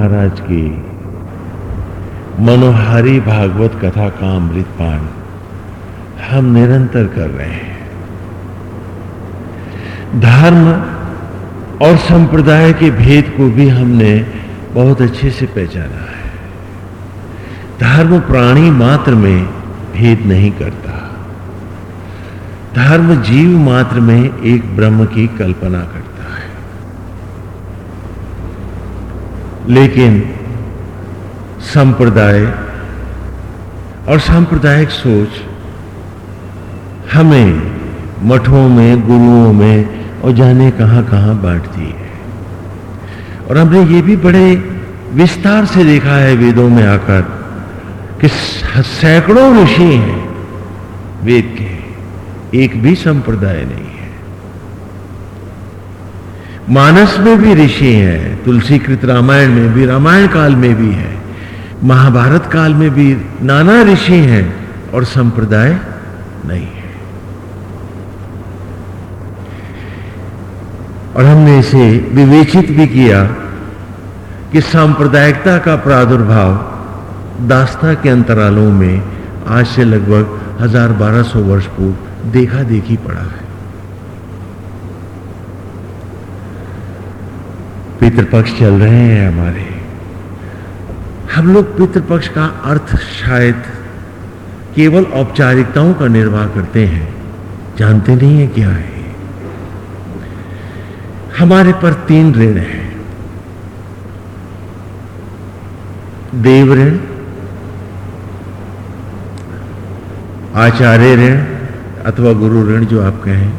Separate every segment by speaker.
Speaker 1: महाराज की मनोहारी भागवत कथा का अमृत पान हम निरंतर कर रहे हैं। धर्म और संप्रदाय के भेद को भी हमने बहुत अच्छे से पहचाना है। धर्म प्राणी मात्र में भेद नहीं करता। धर्म जीव मात्र में एक ब्रह्म की कल्पना करता है लेकिन संप्रदाय और सांप्रदायिक सोच हमें मठों में, गुरुओं में और जाने कहाँ कहाँ बांटती है। और हमने ये भी बड़े विस्तार से देखा है वेदों में आकर कि सैकड़ों ऋषि हैं, वेद के, एक भी संप्रदाय नहीं है। मानस में भी ऋषि हैं, तुलसीकृत रामायण में भी, रामायण काल में भी है, महाभारत काल में भी नाना ऋषि हैं और संप्रदाय नहीं है। और हमने इसे विवेचित भी किया कि सांप्रदायिकता का प्रादुर्भाव दास्ता के अंतरालों में आज से लगभग हज़ार बारह सौ वर्ष पूर्व देखा देखी पड़ा है। पितृपक्ष चल रहे हैं हमारे। हम लोग पितृपक्ष का अर्थ शायद केवल औपचारिकताओं का निर्वाह करते हैं, जानते नहीं है क्या है। हमारे पर तीन ऋण हैं। देव ऋण, आचार्य ऋण अथवा गुरु ऋण जो आप कहें,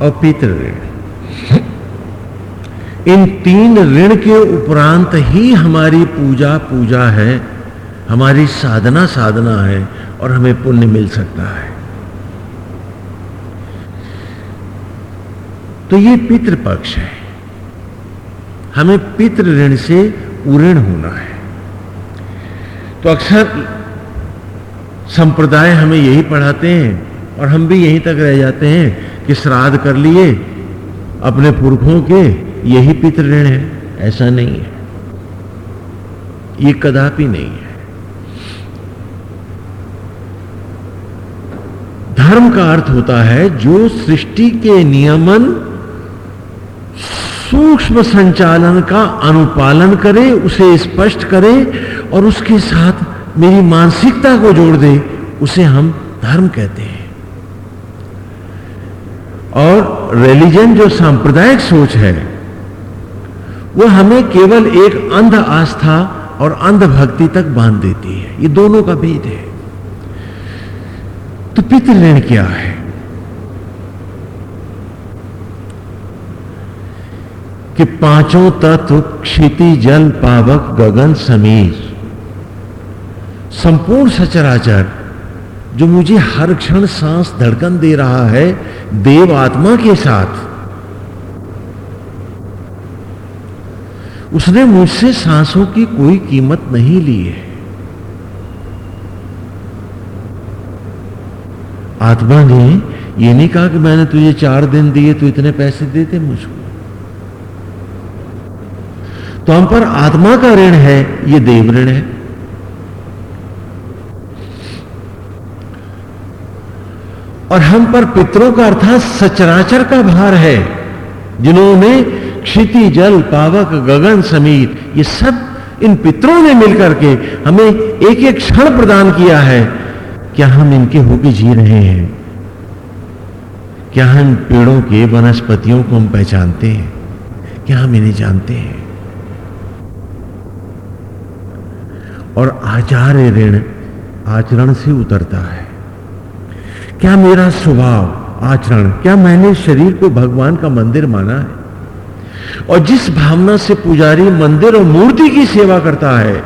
Speaker 1: और पितृ ऋण। इन तीन ऋण के उपरांत ही हमारी पूजा पूजा है, हमारी साधना साधना है और हमें पुण्य मिल सकता है। तो ये पितृपक्ष है। हमें पितृ ऋण से उऋण होना है। तो अक्सर संप्रदाय हमें यही पढ़ाते हैं और हम भी यहीं तक रह जाते हैं कि श्राद्ध कर लिए अपने पुरखों के यही पितृ ऋण है, ऐसा नहीं है। ये कदापि नहीं है। धर्म का अर्थ होता है, जो सृष्टि के नियमन, सूक्ष्म संचालन का अनुपालन करे, उसे स्पष्ट करे और उसके साथ मेरी मानसिकता को जोड़ दे, उसे हम धर्म कहते हैं। और रिलीजन जो सांप्रदायिक सोच है वो हमें केवल एक अंध आस्था और अंध भक्ति तक बाँध देती है। ये दोनों का भेद है। तो पितृ क्या है? कि पाँचों तत्व क्षिति, जल, पावक, गगन, समीर। संपूर्ण सचराचर, जो मुझे हर क्षण सांस, धड़कन दे रहा है, देव आत्मा के साथ। उसने मुझसे सांसों की कोई कीमत नहीं ली है। आत्मा ने यह नहीं कहा कि मैंने तुझे चार दिन दिए तो इतने पैसे देते मुझको। तो हम पर आत्मा का ऋण है, ये देव ऋण है। और हम पर पितरों का अर्थात सचराचर का भार है, जिन्होंने क्षिति जल, पावक, गगन समीर ये सब इन पितरों ने मिलकर के हमें एक एक क्षण प्रदान किया है। क्या हम इनके होके जी रहे हैं? क्या हम पेड़ों के वनस्पतियों को हम पहचानते हैं? क्या हम इन्हें जानते हैं? और आचार्य ऋण आचरण से उतरता है। क्या मेरा स्वभाव आचरण, क्या मैंने शरीर को भगवान का मंदिर माना है? और जिस भावना से पुजारी मंदिर और मूर्ति की सेवा करता है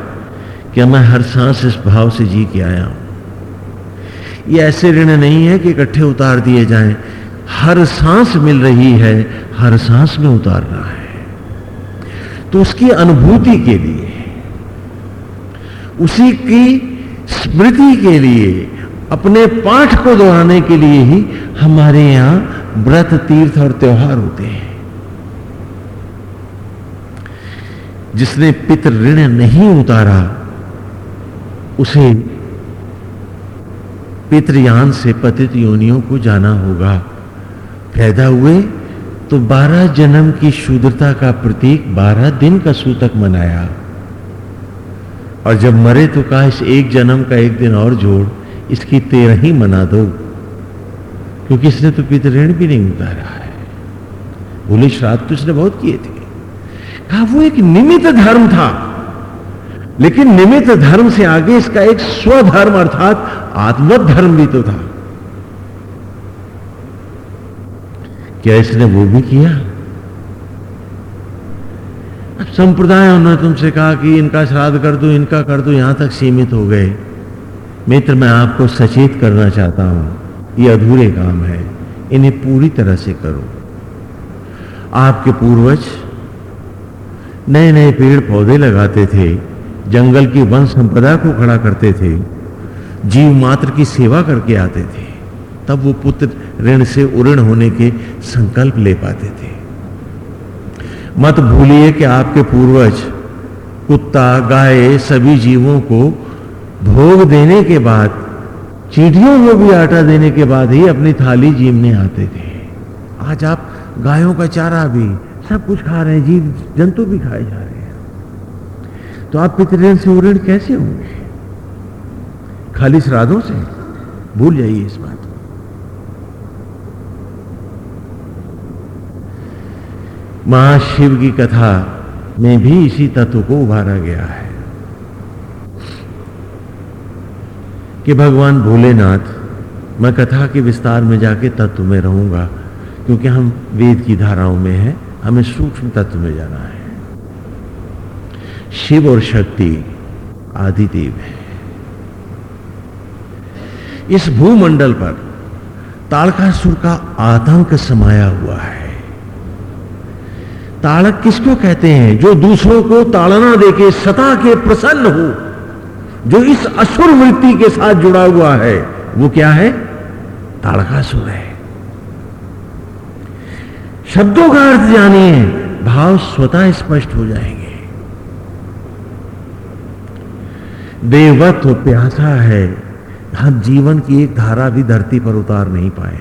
Speaker 1: क्या मैं हर सांस इस भाव से जी के आया हूँ। ये ऐसे ऋण नहीं है कि इकट्ठे उतार दिए जाएँ। हर सांस मिल रही है, हर सांस में उतारना है। तो उसकी अनुभूति के लिए, उसी की स्मृति के लिए, अपने पाठ को दोहराने के लिए ही हमारे यहाँ व्रत, तीर्थ और त्योहार होते हैं। जिसने पितृ ऋण नहीं उतारा, उसे पितृयान से पतित योनियों को जाना होगा। पैदा हुए तो बारह जन्म की शुद्धता का प्रतीक बारह दिन का सूतक मनाया। और जब मरे तो कहा, इस एक जन्म का एक दिन और जोड़, इसकी तेरह ही मना दो, क्योंकि इसने तो पितृण भी नहीं उतारा है। बोले श्राद्ध तो इसने बहुत किए थे। कहा वो एक निमित्त धर्म था। लेकिन निमित्त धर्म से आगे इसका एक स्वधर्म अर्थात आत्मत धर्म भी तो था। क्या इसने वो भी किया? अब संप्रदाय उन्होंने तुमसे कहा कि इनका श्राद्ध कर दो, इनका कर दो, यहाँ तक सीमित हो गए। मित्र, मैं आपको सचेत करना चाहता हूँ, ये अधूरे काम है, इन्हें पूरी तरह से करो। आपके पूर्वज नए नए पेड़ पौधे लगाते थे, जंगल की वन संपदा को खड़ा करते थे, जीव मात्र की सेवा करके आते थे, तब वो पुत्र ऋण से उऋण होने के संकल्प ले पाते थे। मत भूलिए कि आपके पूर्वज, कुत्ता, गाय, सभी जीवों को भोग देने के बाद, चीटियों को भी आटा देने के बाद ही अपनी थाली जीवने आते थे। आज आप गायों का चारा भी सब कुछ खा रहे हैं, जीव, जंतु भी खाए जा रहे हैं। तो आप पितृण से उऋण कैसे होंगे? खाली श्राद्धों से? भूल जाइए इस बात महाशिव की कथा में भी इसी तत्व को उभारा गया है। कि भगवान भोलेनाथ, मैं कथा के विस्तार में जाके तत्व में रहूँगा, क्योंकि हम वेद की धाराओं में हैं। हमें सूक्ष्म तत्व में जाना है। शिव और शक्ति आदि देव है। इस भूमंडल पर ताड़कासुर का आतंक समाया हुआ है। ताड़क किसको कहते हैं? जो दूसरों को ताड़ना देके सता के प्रसन्न हो, जो इस असुर वृत्ति के साथ जुड़ा हुआ है, वो क्या है? ताड़कासुर है। शब्दों का अर्थ जानिए भाव स्वतः स्पष्ट हो जाएँगे। देवत्व प्यासा है, हम जीवन की एक धारा भी धरती पर उतार नहीं पाए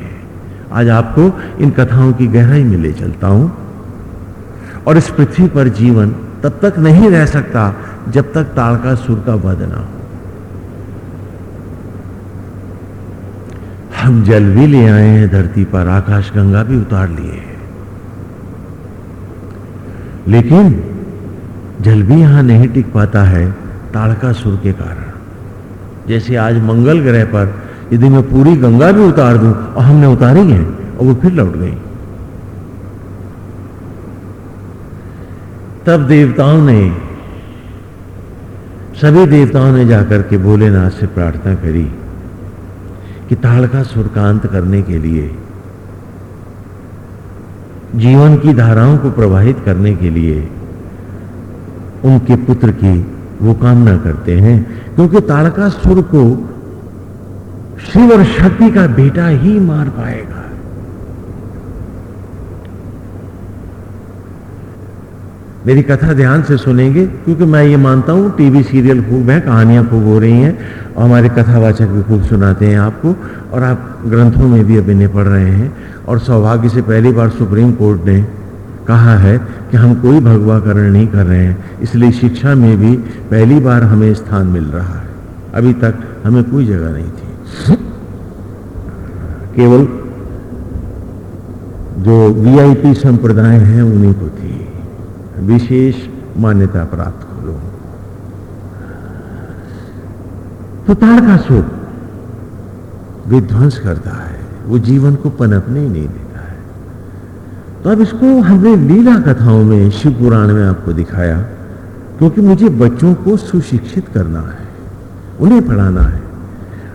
Speaker 1: आज आपको इन कथाओं की गहराई में ले चलता हूँ। और इस पृथ्वी पर जीवन तब तक नहीं रह सकता जब तक ताड़का सुर का वध ना हो। हम जल भी ले आए हैं, धरती पर आकाश गंगा भी उतार लिए हैं। लेकिन जल भी यहाँ नहीं टिक पाता है ताड़का सुर के कारण। जैसे आज मंगल ग्रह पर यदि मैं पूरी गंगा भी उतार दूँ और हमने उतारी है और वो फिर लौट गई। तब देवताओं ने, सभी देवताओं ने जाकर के भोलेनाथ से प्रार्थना करी कि ताड़का सुर का अंत करने के लिए जीवन की धाराओं को प्रवाहित करने के लिए उनके पुत्र की वो कामना करते हैं, क्योंकि ताड़का सुर को शिव और शक्ति का बेटा ही मार पाएगा। मेरी कथा ध्यान से सुनेंगे, क्योंकि मैं ये मानता हूँ, टीवी सीरियल खूब है, कहानियाँ खूब हो रही हैं, और हमारे कथावाचक भी खूब सुनाते हैं आपको, और आप ग्रंथों में भी अभी पढ़ रहे हैं। और सौभाग्य से पहली बार सुप्रीम कोर्ट ने कहा है कि हम कोई भगवाकरण नहीं कर रहे हैं, इसलिए शिक्षा में भी पहली बार हमें स्थान मिल रहा है। अभी तक हमें कोई जगह नहीं थी। केवल जो वीआईपी संप्रदाय हैं, उन्हीं को थी। विशेष मान्यता प्राप्त हो लोग तो ताड़का सुख विध्वंस करता है। वो जीवन को पनपने ही नहीं देता है। तो अब इसको हमने लीला कथाओं में, शिव पुराण में आपको दिखाया, क्योंकि मुझे बच्चों को सुशिक्षित करना है, उन्हें पढ़ाना है।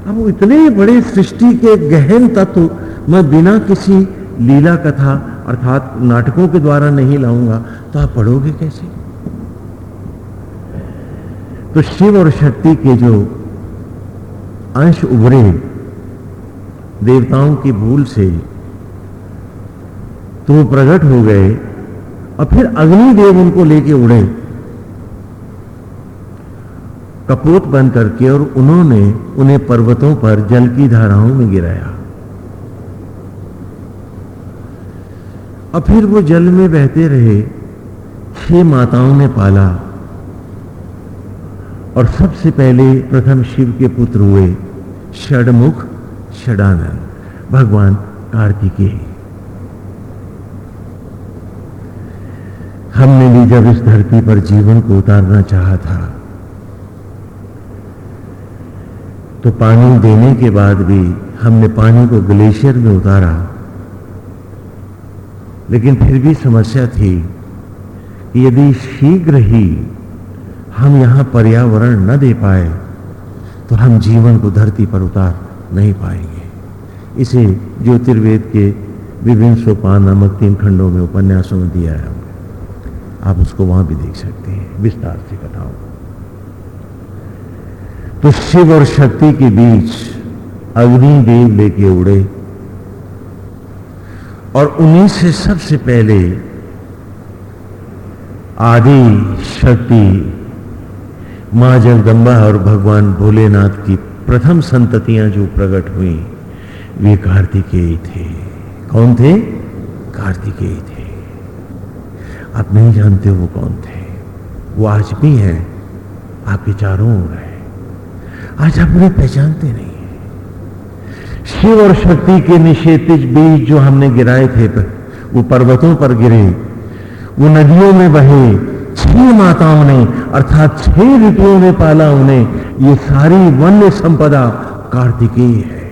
Speaker 1: अब इतने बड़े सृष्टि के गहन तत्व, मैं बिना किसी लीला कथा अर्थात नाटकों के द्वारा नहीं लाऊँगा तो आप पढ़ोगे कैसे? तो शिव और शक्ति के जो अंश उभरे देवताओं की भूल से तो वो प्रकट हो गए और फिर अग्निदेव उनको लेके उड़े। कपूत बन करके और उन्होंने उन्हें पर्वतों पर जल की धाराओं में गिराया। और फिर वो जल में बहते रहे, छह माताओं ने पाला और सबसे पहले प्रथम शिव के पुत्र हुए षडमुख षडानंद, भगवान कार्तिकेय। हमने भी जब इस धरती पर जीवन को उतारना चाहा था तो पानी देने के बाद भी हमने पानी को ग्लेशियर में उतारा। लेकिन फिर भी समस्या थी कि यदि शीघ्र ही हम यहाँ पर्यावरण न दे पाए तो हम जीवन को धरती पर उतार। नहीं पाएँगे। इसे ज्योतिर्वेद के विभिन्न सोपान नामक तीन खंडों में उपन्यासों में दिया है आप उसको वहाँ भी देख सकते हैं, विस्तार से कथाओं तो शिव और शक्ति के बीच अग्निदेव लेके उड़े। और उन्हीं से सबसे पहले आदि शक्ति, माँ जगदम्बा और भगवान भोलेनाथ की प्रथम संततियाँ जो प्रकट हुई, वे कार्तिकेय थे। कौन थे? कार्तिकेय थे। आप नहीं जानते वो कौन थे। वो आज भी हैं। आपके चारों ओर है। आज आप उन्हें पहचानते नहीं शिव और शक्ति के निषेधित बीज जो हमने गिराए थे, वो पर्वतों पर गिरे, वो नदियों में बहे छह माताओं ने, अर्थात छह ऋतुओं में पाला उन्हें ये सारी वन्य संपदा कार्तिकेय है।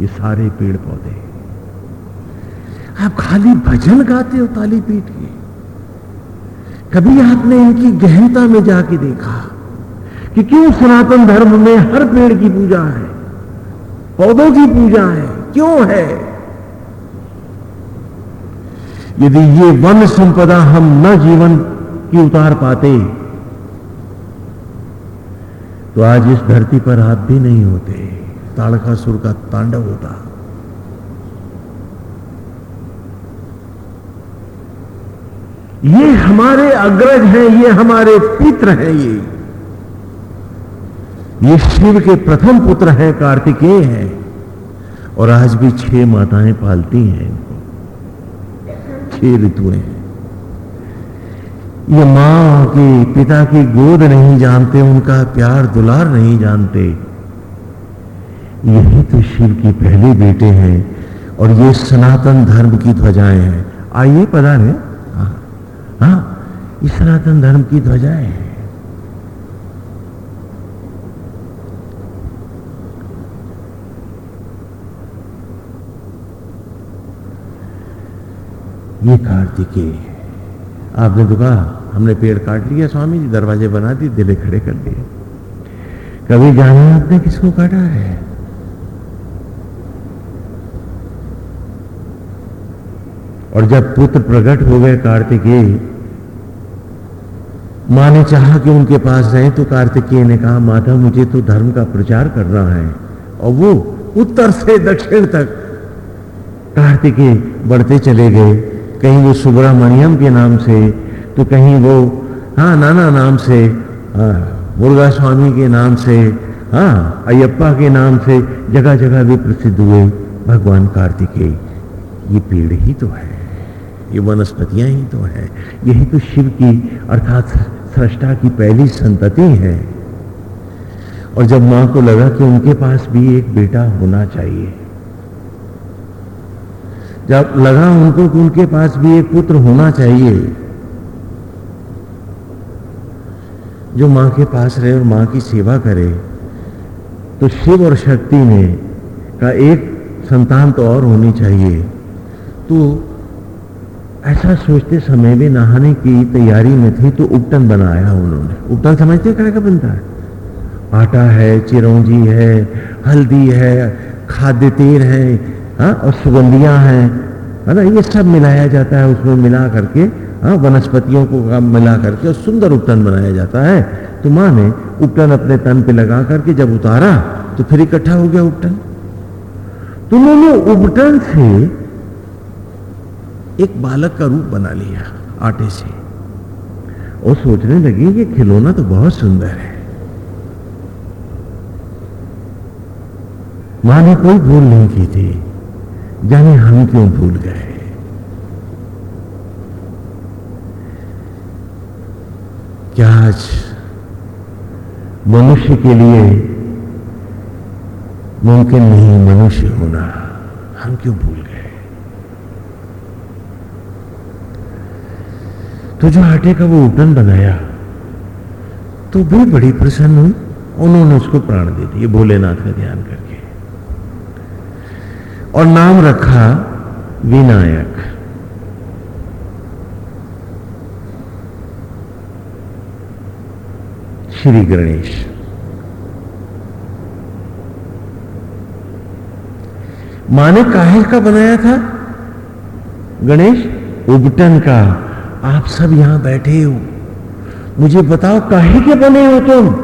Speaker 1: ये सारे पेड़ पौधे। आप खाली भजन गाते हो ताली पीट के। कभी आपने इनकी गहनता में जाके देखा कि क्यों सनातन धर्म में हर पेड़ की पूजा है, पौधों की पूजा है, क्यों है? यदि ये वन संपदा हम न जीवन की उतार पाते तो आज इस धरती पर आप भी नहीं होते। ताड़कासुर का तांडव होता। ये हमारे अग्रज हैं, ये हमारे पित्र हैं ये। ये शिव के प्रथम पुत्र हैं, कार्तिकेय हैं, और आज भी छह माताएँ पालती हैं। छह ऋतुएँ हैं। ये माँ के पिता की गोद नहीं जानते, उनका प्यार दुलार नहीं जानते। यही तो शिव के पहले बेटे हैं और ये सनातन धर्म की ध्वजाएँ हैं। आइए पता नहीं हाँ ये सनातन धर्म की ध्वजाएँ हैं। ये कार्तिकेय आपने तो कहा, हमने पेड़ काट लिया, स्वामी जी, दरवाजे बना दिए, दिले खड़े कर दिए। कभी जाना आपने किसको काटा है? और जब पुत्र प्रकट हो गए कार्तिकेय, माँ ने चाहा कि उनके पास रहे तो कार्तिकेय ने कहा, माता, मुझे तो धर्म का प्रचार करना है। और वो उत्तर से दक्षिण तक कार्तिकेय बढ़ते चले गए। कहीं वो सुब्रमण्यम के नाम से तो कहीं वो हाँ नाना नाम से हाँ मुर्गा स्वामी के नाम से हाँ अयप्पा के नाम से जगह जगह भी प्रसिद्ध हुए भगवान कार्तिकेय ये पेड़ ही तो है, ये वनस्पतियाँ ही तो है, यही तो शिव की, अर्थात सृष्टा की पहली संतति है। और जब माँ को लगा कि उनके पास भी एक बेटा होना चाहिए जब लगा उनको कि उनके पास भी एक पुत्र होना चाहिए, जो माँ के पास रहे और माँ की सेवा करे तो शिव और शक्ति में का एक संतान तो और होनी चाहिए। तो ऐसा सोचते समय भी नहाने की तैयारी में थी तो उपटन बनाया उन्होंने। उपटन समझते क्या का बनता है? आटा है, चिरौंजी है, हल्दी है, खाद्य तेल है हाँ और सुगंधियाँ हैं। है ना ये सब मिलाया जाता है उसमें मिला करके हाँ वनस्पतियों को मिला करके और सुंदर उपटन बनाया जाता है। तो माँ ने उपटन अपने तन पे लगा करके जब उतारा तो फिर इकट्ठा हो गया उपटन। तो उन्होंने उपटन से एक बालक का रूप बना लिया, आटे से। और सोचने लगी कि खिलौना तो बहुत सुंदर है। माँ ने कोई भूल नहीं की थी। जाने हम क्यों भूल गए? क्या आज मनुष्य के लिए मुमकिन नहीं मनुष्य होना? हम क्यों भूल गए? तो जो आटे का वो उटन बनाया तो भी बड़ी प्रसन्न हुई। उन्होंने उसको प्राण दे दिए भोलेनाथ का ध्यान करके। और नाम रखा विनायक। श्री गणेश। माँ ने काहे का बनाया था? गणेश, उबटन का, आप सब यहाँ बैठे हो। मुझे बताओ काहे के बने हो तुम?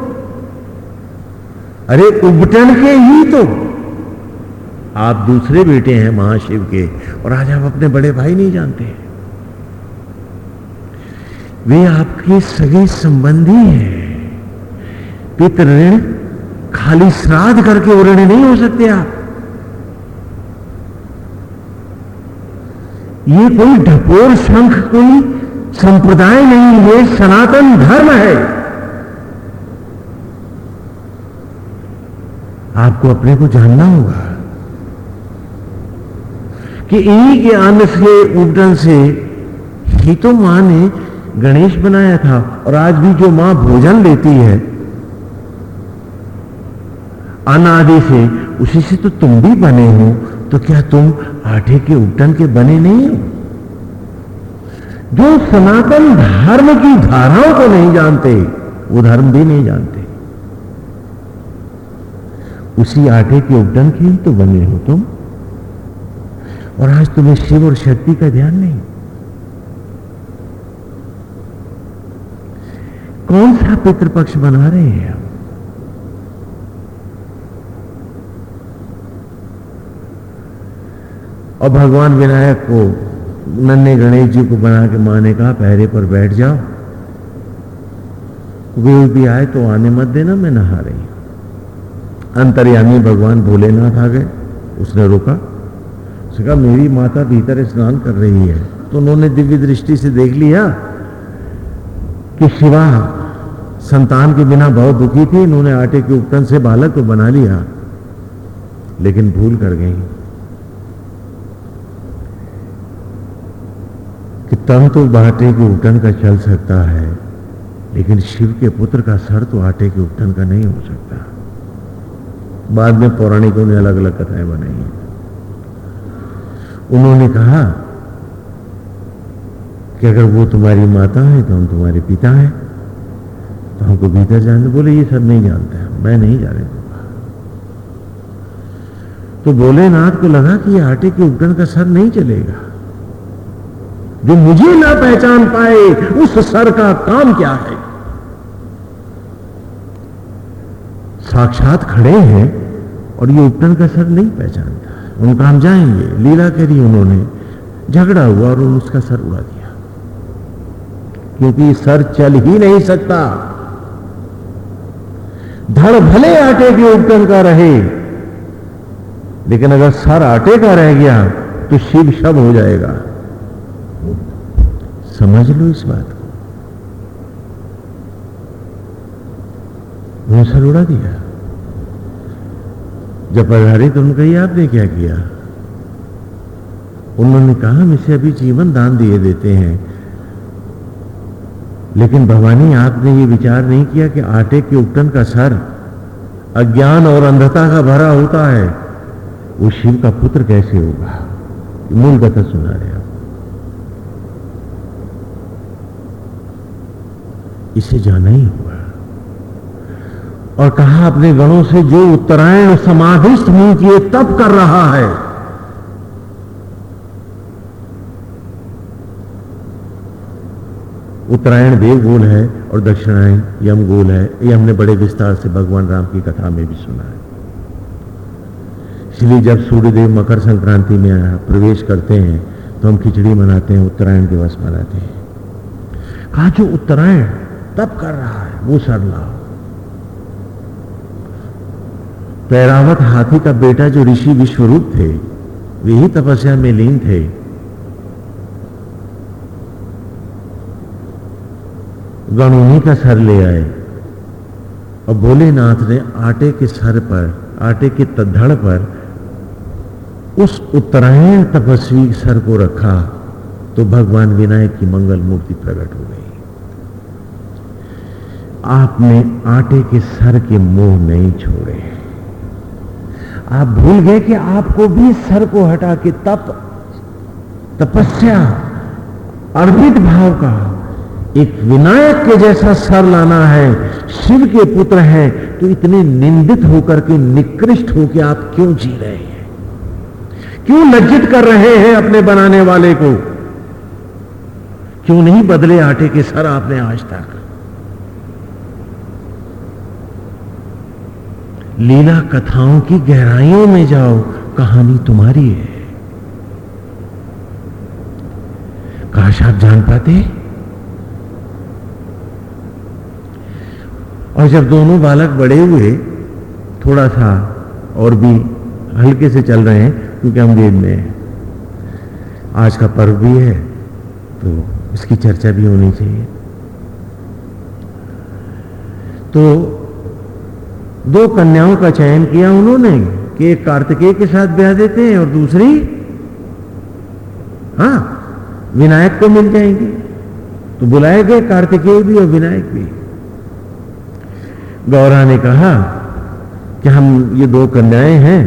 Speaker 1: अरे, उबटन के ही तो। आप दूसरे बेटे हैं महाशिव के, और आज आप अपने बड़े भाई नहीं जानते। वे आपके सगे संबंधी हैं। पितृ ऋण खाली श्राद्ध करके ऋण नहीं हो सकते आप। ये कोई ढपोर शंख, कोई संप्रदाय नहीं है सनातन धर्म है। आपको अपने को जानना होगा। कि इन्हीं के अन्न से उपटन से ही तो माँ ने गणेश बनाया था और आज भी जो माँ भोजन लेती है, अनादि से, उसी से तो तुम भी बने हो। तो क्या तुम आठे के उपटन के बने नहीं हो? जो सनातन धर्म की धाराओं को नहीं जानते, वो धर्म भी नहीं जानते। उसी आटे के उपटन के ही तो बने हो तुम। और आज तुम्हें शिव और शक्ति का ध्यान नहीं। कौन सा पितृपक्ष बना रहे हैं हम और भगवान विनायक को, नन्हे गणेश जी को बना के माँ ने कहा, पहरे पर बैठ जाओ। वे भी आए तो आने मत देना, मैं नहा रही अंतर्यामी भगवान भोलेनाथ आ गए। उसने रुका। उसने कहा, मेरी माता भीतर स्नान कर रही है। तो उन्होंने दिव्य दृष्टि से देख लिया कि शिवा संतान के बिना बहुत दुखी थी। इन्होंने आटे के उपटन से बालक को बना लिया, लेकिन भूल कर गई कि तन तो आटे के उपटन का चल सकता है, लेकिन शिव के पुत्र का सर तो आटे के उपटन का नहीं हो सकता। बाद में पौराणिकों ने अलग अलग कथाएँ बनाई हैं। उन्होंने कहा कि अगर वो तुम्हारी माता है तो हम तुम्हारे पिता हैं तो हमको भीतर जानते बोले, ये सब नहीं जानते हैं मैं नहीं जाने दूँगा। तो भोलेनाथ को लगा कि ये आटे के उपटन का सर नहीं चलेगा। जो मुझे ना पहचान पाए, उस सर का काम क्या है? साक्षात खड़े हैं और ये उपटन का सर नहीं पहचानता। उनका हम जाएँगे। लीला करी उन्होंने। झगड़ा हुआ और उसका सर उड़ा दिया। क्योंकि सर चल ही नहीं सकता। धड़ भले आटे के उपटन का रहे, लेकिन अगर सर आटे का रह गया तो शिव शब हो जाएगा। समझ लो इस बात को। वो सर उड़ा दिया। जब पधारी तो उन्होंने कही आपने क्या किया? उन्होंने कहा, हम इसे अभी जीवन दान दिए देते हैं। लेकिन भवानी आपने ये विचार नहीं किया कि आटे के उपटन का सर अज्ञान और अंधता का भरा होता है? वो शिव का पुत्र कैसे होगा? मूल कथा सुना रहे आप। इसे जाना ही होगा और कहा अपने गणों से जो उत्तरायण समाधिस्थ मुँह किए तब कर रहा है। उत्तरायण देव गोल है और दक्षिणायन यम गोल है। ये हमने बड़े विस्तार से भगवान राम की कथा में भी सुना है। इसलिए जब सूर्यदेव मकर संक्रांति में प्रवेश करते हैं तो हम खिचड़ी मनाते हैं, उत्तरायण दिवस मनाते हैं। कहा, जो उत्तरायण तप कर रहा है, वो सर लाओ पैरावत हाथी का बेटा जो ऋषि विश्वरूप थे, वे ही तपस्या में लीन थे। गणोनी का सर ले आए और भोलेनाथ ने आटे के सर पर, आटे के तद्धड़ पर उस उत्तरायण तपस्वी सर को रखा तो भगवान विनायक की मंगल मूर्ति प्रकट हो गई। आपने आटे के सर के मोह नहीं छोड़े। आप भूल गए कि आपको भी सर को हटा के तप, तपस्या, अर्पित भाव का एक विनायक के जैसा सर लाना है, शिव के पुत्र हैं तो इतने निंदित होकर के निकृष्ट होकर आप क्यों जी रहे हैं? क्यों लज्जित कर रहे हैं अपने बनाने वाले को? क्यों नहीं बदले आटे के सर आपने आज तक? लीला कथाओं की गहराइयों में जाओ, कहानी तुम्हारी है। काश आप जान पाते। और जब दोनों बालक बड़े हुए, थोड़ा सा और भी हल्के से चल रहे हैं, क्योंकि हम वेद में आज का पर्व भी है तो इसकी चर्चा भी होनी चाहिए। तो दो कन्याओं का चयन किया उन्होंने, कि एक कार्तिकेय के साथ ब्याह देते हैं और दूसरी हाँ विनायक को मिल जाएँगे। तो बुलाए गए कार्तिकेय भी और विनायक भी। गौरा ने कहा कि हम ये दो कन्याएँ हैं,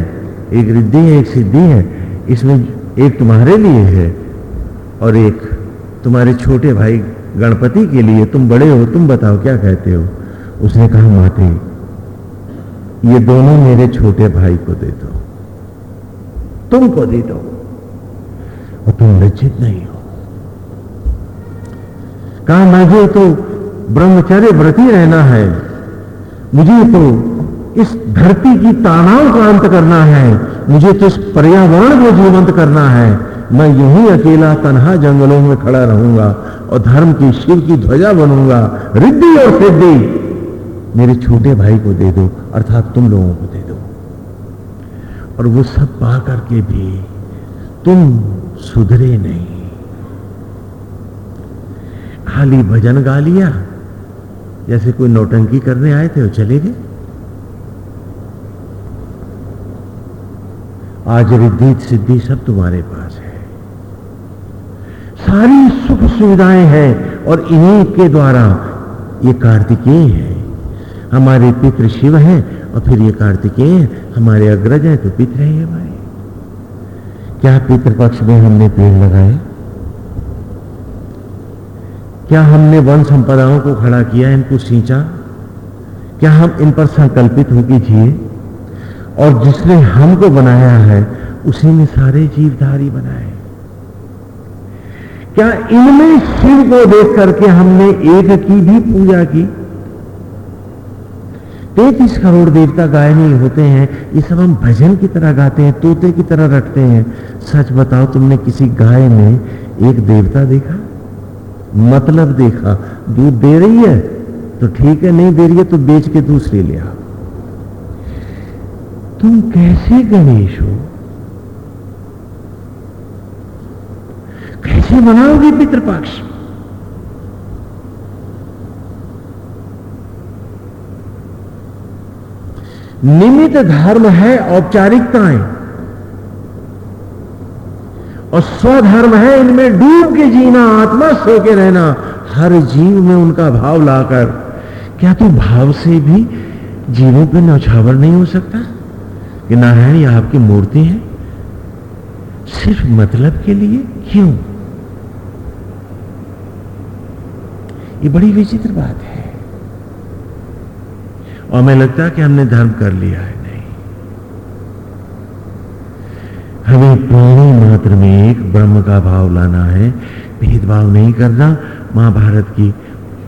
Speaker 1: एक रिद्धि है, एक सिद्धि है। इसमें एक तुम्हारे लिए है और एक तुम्हारे छोटे भाई गणपति के लिए। तुम बड़े हो, तुम बताओ क्या कहते हो? उसने कहा, माते ये दोनों मेरे छोटे भाई को दे दो। तुमको दे दो। और तुम लज्जित नहीं हो। कहा, मुझे तो ब्रह्मचर्य व्रती रहना है। मुझे तो इस धरती की तानाव का अंत करना है। मुझे तो इस पर्यावरण को जीवंत करना है। मैं यही अकेला तनहा जंगलों में खड़ा रहूँगा और धर्म की शिव की ध्वजा बनूँगा। रिद्धि और सिद्धि। मेरे छोटे भाई को दे दो, अर्थात तुम लोगों को दे दो। और वो सब पा करके भी, तुम सुधरे नहीं। खाली भजन गा लिया, जैसे कोई नौटंकी करने आए थे वो चले गए। आज रिद्धि सिद्धि सब तुम्हारे पास है। सारी सुख सुविधाएँ हैं और इन्हीं के द्वारा ये कार्तिकेय है। हमारे पितृ शिव हैं और फिर ये कार्तिकेय हमारे अग्रज हैं तो पितृ है हमारे क्या पितृपक्ष में हमने पेड़ लगाए? क्या हमने वन संपदाओं को खड़ा किया, इनको सींचा? क्या हम इन पर संकल्पित होकर जिए? और जिसने हमको बनाया है, उसी ने सारे जीवधारी बनाए। क्या इनमें शिव को देख करके हमने एक की भी पूजा की? तैतीस करोड़ देवता गाय नहीं होते हैं। ये सब हम भजन की तरह गाते हैं, तोते की तरह रखते हैं। सच बताओ, तुमने किसी गाय में एक देवता देखा? मतलब देखा। दूध दे रही है तो ठीक है, नहीं दे रही है तो बेच के दूसरी ले आओ तुम कैसे गणेश हो? कैसे बनाओगे पितृपक्ष निमित धर्म है औपचारिकताएँ और स्वधर्म है, इनमें डूब के जीना, आत्मा सो के रहना, हर जीव में उनका भाव लाकर। क्या तू भाव से भी जीवों पर नौछावर नहीं हो सकता? कि नारायण, ये आपकी मूर्ति है। सिर्फ़ मतलब के लिए? क्यों? ये बड़ी विचित्र बात है। और हमें लगता है कि हमने धर्म कर लिया है, नहीं। हमें प्राणी मात्र में एक ब्रह्म का भाव लाना है, भेदभाव नहीं करना। महाभारत की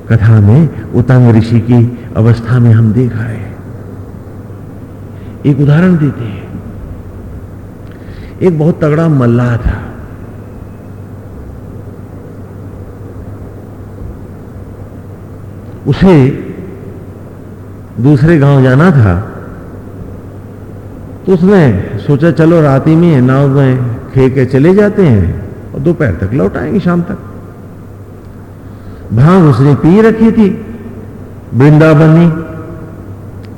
Speaker 1: कथा में उतंग ऋषि की अवस्था में हम देखा है। एक उदाहरण देते हैं। एक बहुत तगड़ा मल्लाह था। उसे दूसरे गाँव जाना था तो उसने सोचा, चलो रात ही में नाव में खे के चले जाते हैं और दोपहर तक लौट आएँगे, शाम तक। भाँग उसने पी रखी थी, वृंदावनी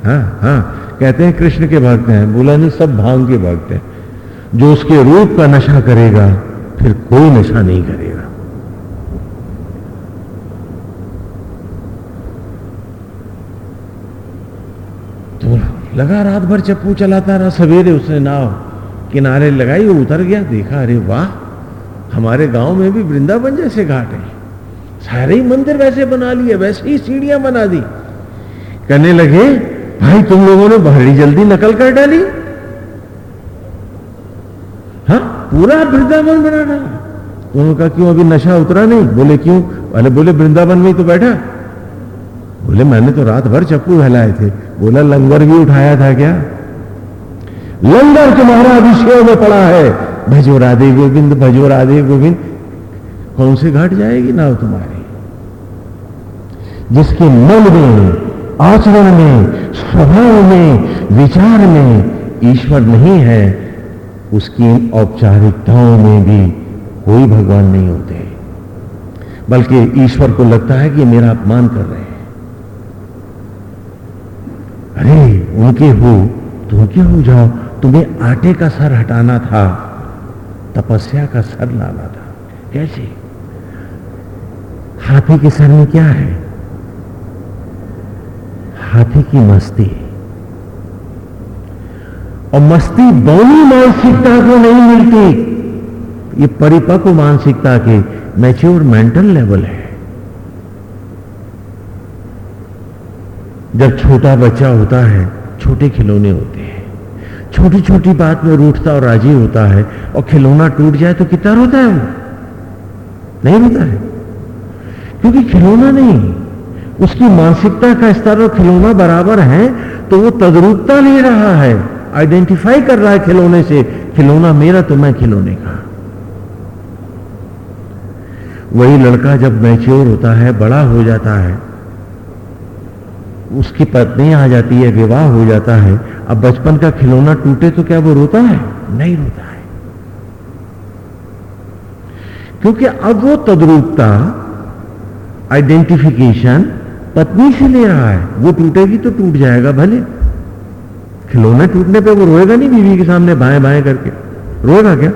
Speaker 1: हाँ हाँ कहते हैं कृष्ण के भक्त हैं, बोला, नहीं, सब भाँग के भक्त हैं। जो उसके रूप का नशा करेगा, फिर कोई नशा नहीं करेगा तो लगा रात भर चप्पू चलाता रहा, सवेरे उसने नाव किनारे लगाई वो उतर गया। देखा, अरे वाह, हमारे गाँव में भी वृंदावन जैसे घाट है। सारे ही मंदिर वैसे बना लिए, वैसे ही सीढ़ियाँ बना दी। कहने लगे, भाई, तुम लोगों ने बड़ी जल्दी नकल कर डाली। हाँ पूरा वृंदावन बना डाला। उन्होंने कहा, क्यों, अभी नशा उतरा नहीं? बोले, क्यों? अरे, बोले, वृंदावन में ही तो बैठा। बोले, मैंने तो रात भर चप्पू हिलाए थे। बोला, लंगर भी उठाया था क्या? लंगर तुम्हारा अभिषेक में पड़ा है। भजो राधे गोविंद, भजो राधे गोविंद। कौन से घाट जाएगी नाव तुम्हारी? जिसके मन में, आचरण में, स्वभाव में, विचार में ईश्वर नहीं है, उसकी औपचारिकताओं में भी कोई भगवान नहीं होते। बल्कि ईश्वर को लगता है कि मेरा अपमान कर रहे हैं। उनके हो क्या हो जाओ। तुम्हें आटे का सर हटाना था, तपस्या का सर लाना था। कैसे? हाथी के सर में क्या है? हाथी की मस्ती। और मस्ती बौनी मानसिकता को नहीं मिलती। ये परिपक्व मानसिकता के मैच्योर मेंटल लेवल है। जब छोटा बच्चा होता है छोटे खिलौने होते हैं। छोटी छोटी बात में रूठता और राज़ी होता है और खिलौना टूट जाए तो कितना रोता है वो? नहीं रोता है। क्योंकि खिलौना नहीं, उसकी मानसिकता का स्तर और खिलौना बराबर है तो वो तदरूपता ले रहा है। आइडेंटिफाई कर रहा है खिलौने से, खिलौना मेरा तो मैं खिलौने का। वही लड़का जब मैच्योर होता है, बड़ा हो जाता है उसकी पत्नी आ जाती है, विवाह हो जाता है। अब बचपन का खिलौना टूटे तो क्या वो रोता है? नहीं रोता है। क्योंकि अब वो तद्रूपता आइडेंटिफिकेशन पत्नी से ले रहा है। वो टूटेगी तो टूट जाएगा भले। खिलौना टूटने पे वो रोएगा नहीं बीवी के सामने बाएँ बाएँ करके। रोएगा क्या?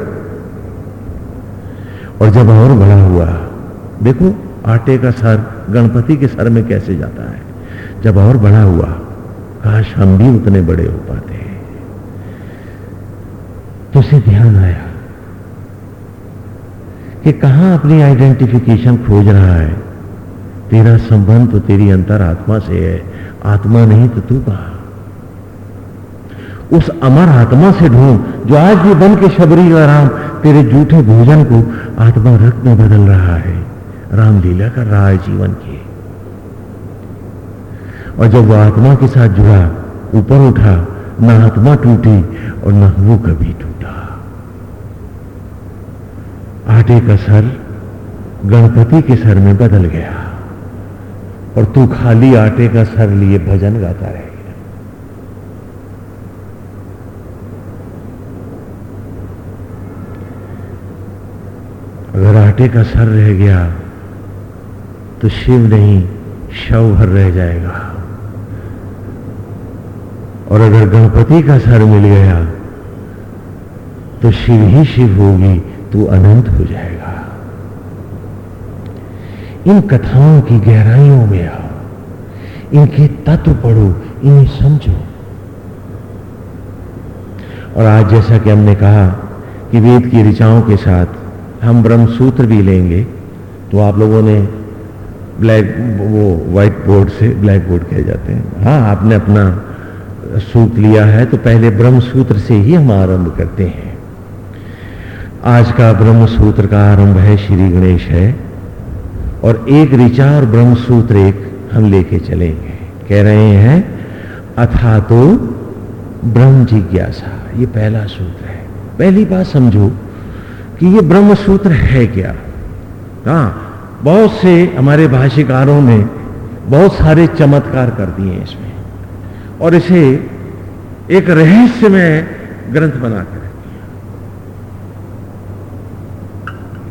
Speaker 1: और जब और बड़ा हुआ, देखो आटे का सर गणपति के सर में कैसे जाता है। जब और बड़ा हुआ, काश हम भी उतने बड़े हो पाते। तो उसे ध्यान आया कि कहाँ अपनी आइडेंटिफिकेशन खोज रहा है। तेरा संबंध तो तेरी अंतर आत्मा से है, आत्मा नहीं तो तू कहा? उस अमर आत्मा से ढूंढ, जो आज भी बन के शबरी का राम, तेरे जूठे भोजन को आत्मा रक्त में बदल रहा है। रामलीला कर रहा है जीवन की और जब वो आत्मा के साथ जुड़ा, ऊपर उठा, न आत्मा टूटी और न वो कभी टूटा। आटे का सर गणपति के सर में बदल गया और तू खाली आटे का सर लिए भजन गाता रह गया। अगर आटे का सर रह गया तो शिव नहीं, शव भर रह जाएगा। और अगर गणपति का सर मिल गया तो शिव ही शिव होगी तो अनंत हो जाएगा। इन कथाओं की गहराइयों में आओ, इनके तत्व पढ़ो, इन्हें समझो। और आज जैसा कि हमने कहा कि वेद की ऋचाओं के साथ हम ब्रह्म सूत्र भी लेंगे तो आप लोगों ने ब्लैक, वो व्हाइट बोर्ड से ब्लैक बोर्ड कहे जाते हैं। हाँ आपने अपना सूत्र लिया है तो पहले ब्रह्म सूत्र से ही हम आरंभ करते हैं। आज का ब्रह्म सूत्र का आरंभ है, श्री गणेश है, और एक ऋचा और ब्रह्म सूत्र एक हम लेके चलेंगे। कह रहे हैं, अथा तो ब्रह्म जिज्ञासा, ये पहला सूत्र है। पहली बात समझो कि ये ब्रह्म सूत्र है क्या? हाँ बहुत से हमारे भाष्यकारों ने बहुत सारे चमत्कार कर दिए इसमें। और इसे एक रहस्यमय ग्रंथ बनाकर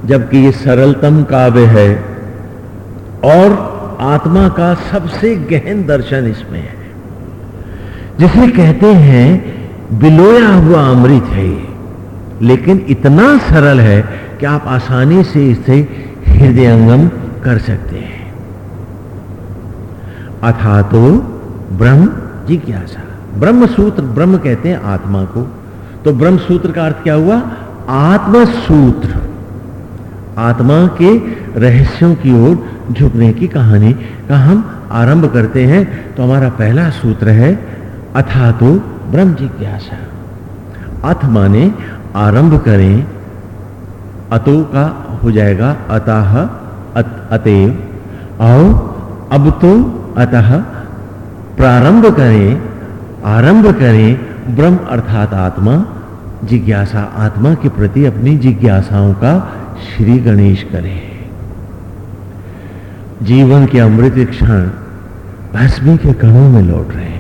Speaker 1: जबकि ये सरलतम काव्य है और आत्मा का सबसे गहन दर्शन इसमें है। जिसे कहते हैं, बिलोया हुआ अमृत है लेकिन इतना सरल है कि आप आसानी से इसे हृदयंगम कर सकते हैं। अथा तो ब्रह्म जिज्ञासा। ब्रह्म सूत्र ब्रह्म कहते हैं आत्मा को। तो ब्रह्म सूत्र का अर्थ क्या हुआ? आत्म सूत्र आत्मा के रहस्यों की ओर झुकने की कहानी का हम आरंभ करते हैं। तो हमारा पहला सूत्र है अथा तो ब्रह्म जिज्ञासा। अथ माने आरंभ करें अतो का हो जाएगा अतः अत, अतएव आओ अब तो अतः प्रारंभ करें, आरंभ करें ब्रह्म अर्थात आत्मा, जिज्ञासा आत्मा के प्रति अपनी जिज्ञासाओं का श्री गणेश करें। जीवन के अमृत क्षण भस्मी के कणों में लौट रहे हैं।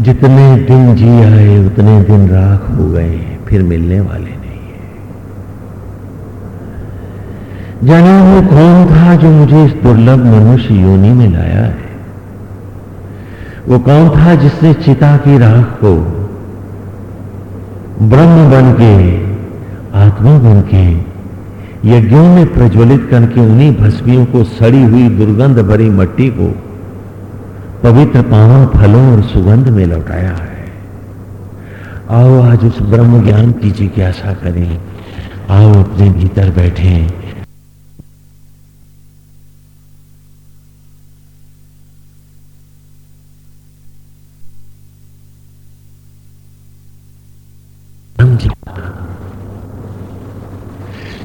Speaker 1: जितने दिन जी आए, उतने दिन राख हो गए, फिर मिलने वाले नहीं है जाना वो कौन था जो मुझे इस दुर्लभ मनुष्य योनि में लाया है? वो कौन था जिसने चिता की राख को ब्रह्म बन के, आत्मा बन के, यज्ञों में प्रज्वलित करके उन्हीं भस्मियों को सड़ी हुई दुर्गंध भरी मट्टी को पवित्र पावन फलों और सुगंध में लौटाया है? आओ आज उस ब्रह्म ज्ञान की जिज्ञासा करें। आओ अपने भीतर बैठे।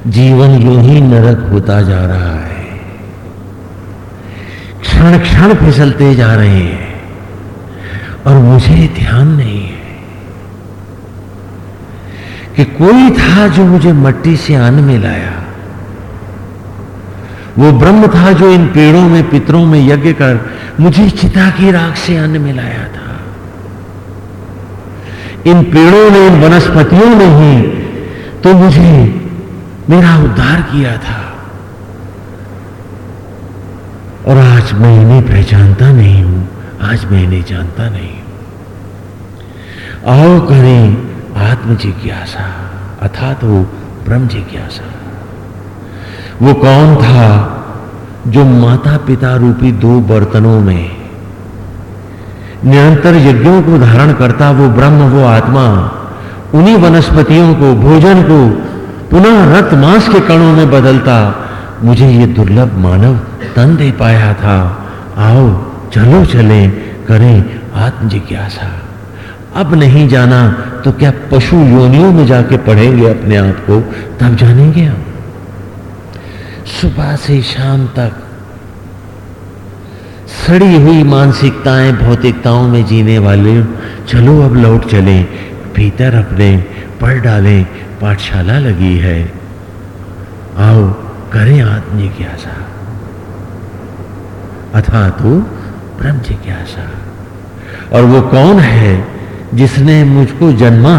Speaker 1: जीवन यू ही नरक होता जा रहा है। क्षण क्षण फिसलते जा रहे हैं और मुझे ध्यान नहीं है कि कोई था जो मुझे मट्टी से अन्न में लाया। वो ब्रह्म था जो इन पेड़ों में, पितरों में यज्ञ कर मुझे चिता की राख से अन्न में लाया था। इन पेड़ों ने इन वनस्पतियों ने ही तो मुझे मेरा उद्धार किया था। और आज मैं इन्हें पहचानता नहीं हूँ। आज मैं इन्हें जानता नहीं हूँ। आओ करें आत्म जिज्ञासा अथा तो ब्रह्म जिज्ञासा। वो कौन था जो माता पिता रूपी दो बर्तनों में निरंतर यज्ञों को धारण करता वो ब्रह्म, वो आत्मा, उन्हीं वनस्पतियों को, भोजन को, पुनः रक्त मांस के कणों में बदलता। मुझे ये दुर्लभ मानव तन दे पाया था। आओ, चलो, चले, करें आत्म जिज्ञासा अब नहीं जाना तो क्या पशु योनियों में जाके पढ़ेंगे अपने आप को? तब जानेंगे हम। सुबह से शाम तक सड़ी हुई मानसिकताएँ, भौतिकताओं में जीने वाले। चलो अब लौट चलें, भीतर अपने पढ़ डालें, पाठशाला लगी है। आओ करें आत्म जिज्ञासा अथा तो ब्रह्म जिज्ञासा और वो कौन है जिसने मुझको जन्मा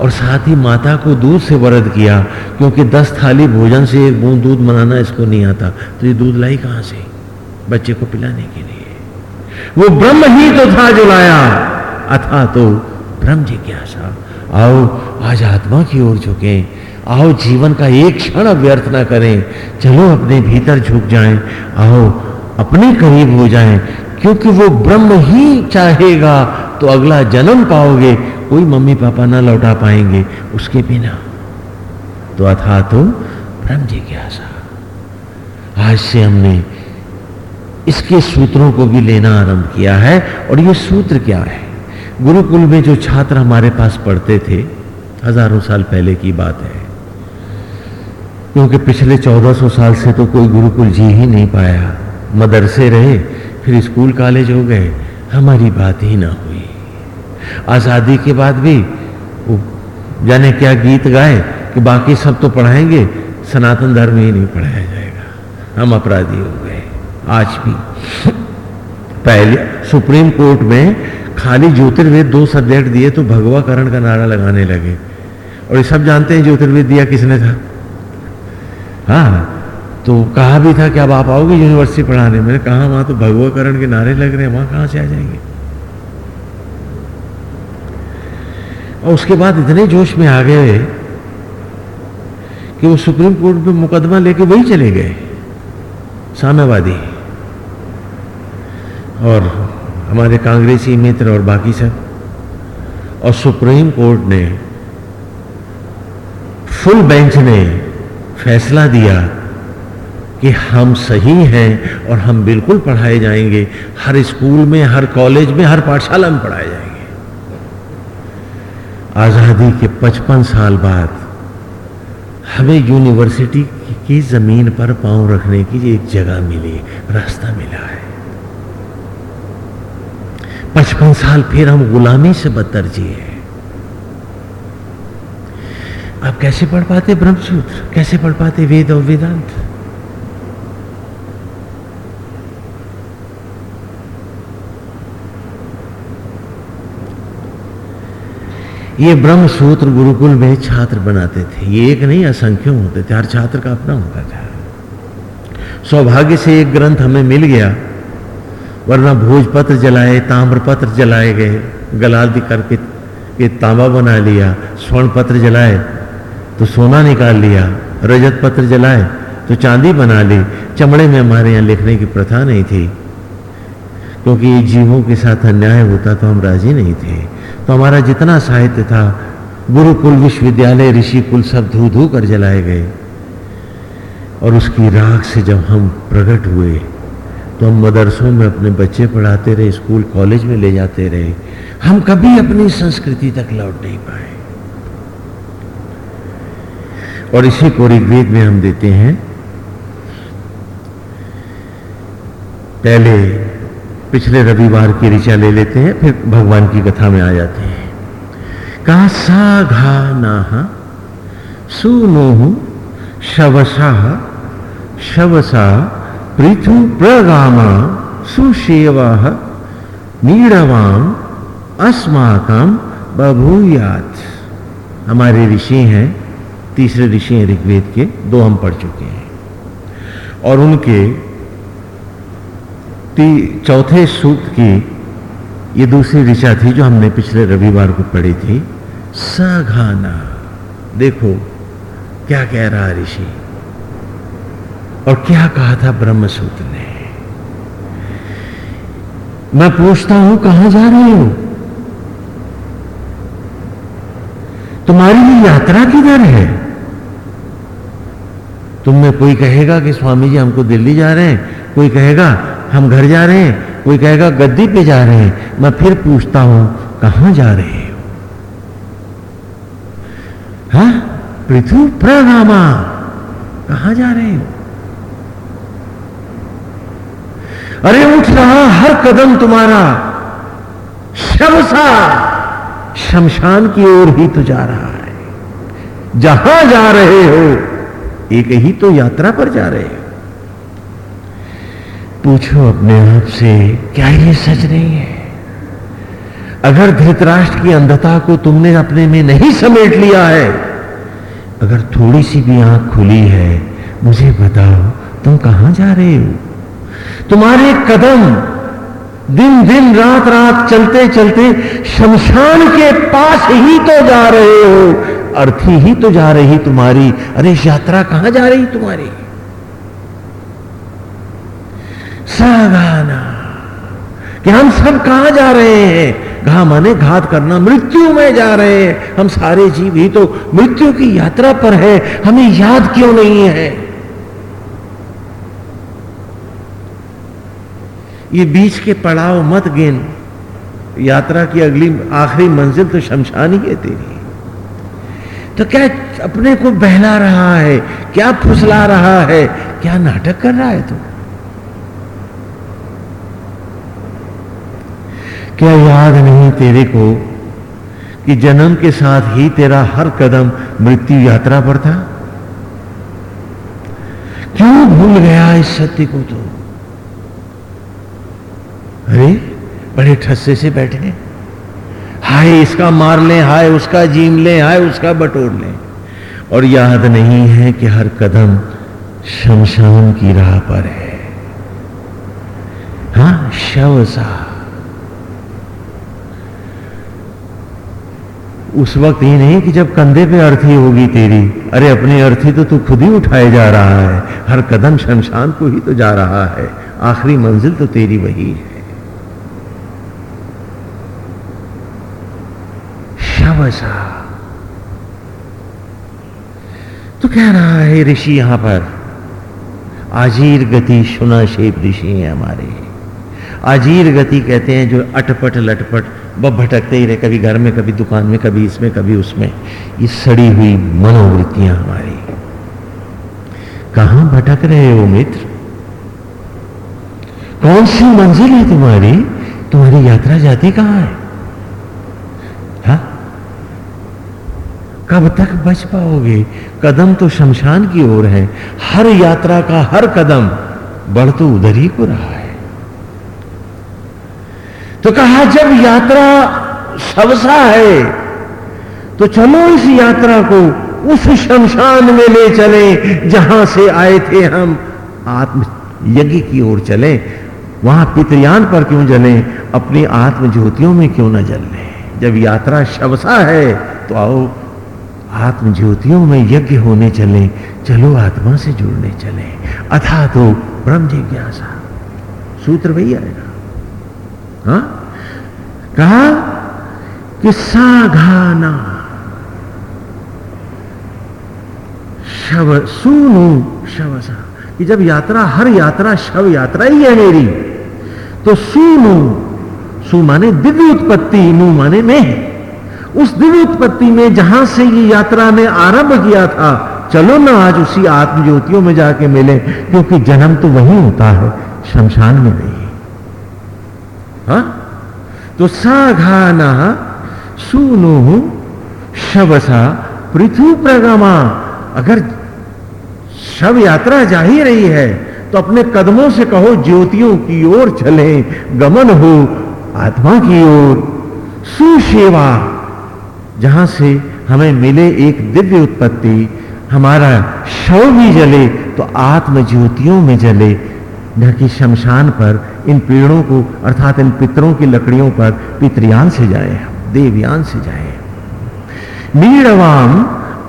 Speaker 1: और साथ ही माता को दूध से वरद किया? क्योंकि दस थाली भोजन से एक बूंद दूध बनाना इसको नहीं आता। तो ये दूध लाई कहाँ से? बच्चे को पिलाने के लिए। वो ब्रह्म ही तो था जो लाया। अथा तो ब्रह्म जिज्ञासा। आओ, आज आत्मा की ओर झुके। आओ, जीवन का एक क्षण व्यर्थ ना करें। चलो, अपने भीतर झुक जाएँ। आओ, अपने करीब हो जाएँ। क्योंकि वो ब्रह्म ही चाहेगा तो अगला जन्म पाओगे। कोई मम्मी पापा ना लौटा पाएँगे उसके बिना। तो अथा तो ब्रह्म जिज्ञासा। आज से हमने इसके सूत्रों को भी लेना आरंभ किया है। और ये सूत्र क्या है? गुरुकुल में जो छात्र हमारे पास पढ़ते थे, हज़ारों साल पहले की बात है। क्योंकि पिछले 1400 साल से तो कोई गुरुकुल जी ही नहीं पाया। मदरसे रहे, फिर स्कूल कॉलेज हो गए, हमारी बात ही ना हुई। आज़ादी के बाद भी जाने क्या गीत गाए कि बाकी सब तो पढ़ाएँगे, सनातन धर्म ही नहीं पढ़ाया जाएगा। हम अपराधी हो गए। आज भी। पहले सुप्रीम कोर्ट में खाली ज्योतिर्वेद दो सब्जेक्ट दिए तो भगवाकरण का नारा लगाने लगे। और ये सब जानते हैं ज्योतिर्वेद दिया किसने था? हाँ तो कहा भी था कि अब आप आओगे यूनिवर्सिटी पढ़ाने। मैंने कहा, वहाँ तो भगवाकरण के नारे लग रहे हैं, वहाँ कहाँ से आ जाएँगे? और उसके बाद इतने जोश में आ गए कि वो सुप्रीम कोर्ट में मुकदमा लेके वही चले गए, साम्यवादी। और हमारे कांग्रेसी मित्र और बाकी सब। और सुप्रीम कोर्ट ने फुल बेंच ने फैसला दिया कि हम सही हैं और हम बिल्कुल पढ़ाए जाएँगे। हर स्कूल में, हर कॉलेज में, हर पाठशाला में पढ़ाए जाएँगे। आज़ादी के 55 साल बाद हमें यूनिवर्सिटी की ज़मीन पर पाँव रखने की एक जगह मिली, रास्ता मिला है। पचपन साल फिर हम गुलामी से बदतर जिए आप कैसे पढ़ पाते ब्रह्मसूत्र? कैसे पढ़ पाते वेद और वेदांत? ये ब्रह्म सूत्र गुरुकुल में छात्र बनाते थे। ये एक नहीं, असंख्य होते। थे हर छात्र का अपना होता था। सौभाग्य से एक ग्रंथ हमें मिल गया। वरना भोजपत्र जलाए, ताम्रपत्र जलाए गए, गलाल गलादी करके ये तांबा बना लिया स्वर्ण पत्र जलाए तो सोना निकाल लिया रजत पत्र जलाए तो चांदी बना ली। चमड़े में हमारे यहाँ लिखने की प्रथा नहीं थी। क्योंकि जीवों के साथ अन्याय होता तो हम राज़ी नहीं थे। तो हमारा जितना साहित्य था, गुरुकुल विश्वविद्यालय ऋषि कुल सब धू धू कर जलाए गए। और उसकी राख से जब हम प्रकट हुए तो हम मदरसों में अपने बच्चे पढ़ाते रहे, स्कूल, कॉलेज में ले जाते रहे। हम कभी अपनी संस्कृति तक लौट नहीं पाए। और इसी को ऋग्वेद में हम देते हैं। पहले पिछले रविवार की ऋचा ले लेते हैं, फिर भगवान की कथा में आ जाते हैं। कहा सा घा नाह सुनोह शवसा शवसा पृथु प्रगामा सुशेवा नीड़वाम अस्माकम बभूयात। हमारे ऋषि हैं, तीसरे ऋषि हैं ऋग्वेद के, दो हम पढ़ चुके हैं। और उनके चौथे सूक्त की, ये दूसरी ऋषा थी जो हमने पिछले रविवार को पढ़ी थी, सघाना। देखो, क्या कह रहा ऋषि? और क्या कहा था ब्रह्मसूत्र ने? मैं पूछता हूँ, कहाँ जा रहे हो? तुम्हारी ये यात्रा किधर है? तुम में कोई कहेगा कि स्वामी जी हमको दिल्ली जा रहे हैं? कोई कहेगा, हम घर जा रहे हैं? कोई कहेगा, गद्दी पे जा रहे हैं? मैं फिर पूछता हूँ, कहाँ जा रहे हो? हा? पृथु प्रणामा। कहाँ जा रहे हो? अरे उठ रहा, हर कदम तुम्हारा। शमसा शमशान की ओर ही तो जा रहा है। जहाँ जा रहे हो, एक ही तो यात्रा पर जा रहे हो। पूछो अपने आप से, क्या ये सच नहीं है? अगर धृतराष्ट्र की अंधता को तुमने अपने में नहीं समेट लिया है, अगर थोड़ी सी भी आँख खुली है, मुझे बताओ, तुम कहाँ जा रहे हो? तुम्हारे कदम दिन दिन रात रात चलते चलते शमशान के पास ही तो जा रहे हो। अर्थी ही तो जा रही तुम्हारी। अरे, यात्रा कहाँ जा रही तुम्हारी? सागाना, कि हम सब कहाँ जा रहे हैं? घा माने घात करना, मृत्यु में जा रहे हैं। हम सारे जीव ही तो मृत्यु की यात्रा पर है। हमें याद क्यों नहीं है? ये बीच के पड़ाव मत गिन। यात्रा की अगली, आखिरी मंजिल तो शमशान ही है तेरी। तो क्या अपने को बहला रहा है? क्या फुसला रहा है? क्या नाटक कर रहा है तू? क्या याद नहीं तेरे को कि जन्म के साथ ही तेरा हर कदम मृत्यु यात्रा पर था? क्यों भूल गया इस सत्य को तू? तो अरे, बड़े ठस्से से बैठे हाय, इसका मार लें, हाय, उसका जीम लें, हाय, उसका बटोर लें। और याद नहीं है कि हर कदम शमशान की राह पर है। हा, शव सा। उस वक्त ये नहीं कि जब कंधे पे अर्थी होगी तेरी, अरे, अपनी अर्थी तो तू खुद ही उठाए जा रहा है। हर कदम शमशान को ही तो जा रहा है। आखिरी मंजिल तो तेरी वही है। शवसा तो कह रहा है, ऋषि यहाँ पर, आजीर गति सुना शेप ऋषि है हमारे। आजीर गति कहते हैं जो अटपट लटपट बब भटकते ही रहे, कभी घर में, कभी दुकान में, कभी इसमें, कभी उसमें। ये सड़ी हुई मनोवृत्तियाँ हमारी। कहाँ भटक रहे हो मित्र? कौन सी मंजिल है तुम्हारी? तुम्हारी यात्रा जाती कहाँ हा? कब तक बच पाओगे? कदम तो शमशान की ओर है। हर यात्रा का हर कदम बढ़ तो उधर ही को रहा है। तो कहा, जब यात्रा सबसा है तो चलो इस यात्रा को उस शमशान में ले चले, जहाँ से आए थे हम। आत्म यज्ञ की ओर चले। वहाँ पितृयान पर क्यों जले? अपनी आत्म ज्योतियों में क्यों न जल? ले जब यात्रा शवसा है तो आओ आत्म ज्योतियों में यज्ञ होने चले, चलो आत्मा से जुड़ने चले। अथा तो ब्रह्म जिज्ञासा। सूत्र वही आएगा। हा? कहा? कि साघाना शव सुनु शवसा। कि जब यात्रा, हर यात्रा शव यात्रा ही है मेरी तो सुनु, सु माने दिव्य उत्पत्ति, नु माने मैं। उस दिव्य उत्पत्ति में जहाँ से ये यात्रा ने आरंभ किया था, चलो ना आज उसी आत्म ज्योतियों में जाके मिले, क्योंकि जन्म तो वही होता है, शमशान में नहीं। हा? तो साघान सुनो शवसा पृथु प्रगमा। अगर शव यात्रा जा ही रही है तो अपने कदमों से कहो, ज्योतियों की ओर चले, गमन हो आत्मा की ओर। सुसेवा जहाँ से हमें मिले एक दिव्य उत्पत्ति, हमारा शव भी जले तो आत्म ज्योतियों में जले। न कि शमशान पर इन पेड़ों को, अर्थात इन पितरों की लकड़ियों पर पितृयान से जाए देवयान से जाए नीड़वाम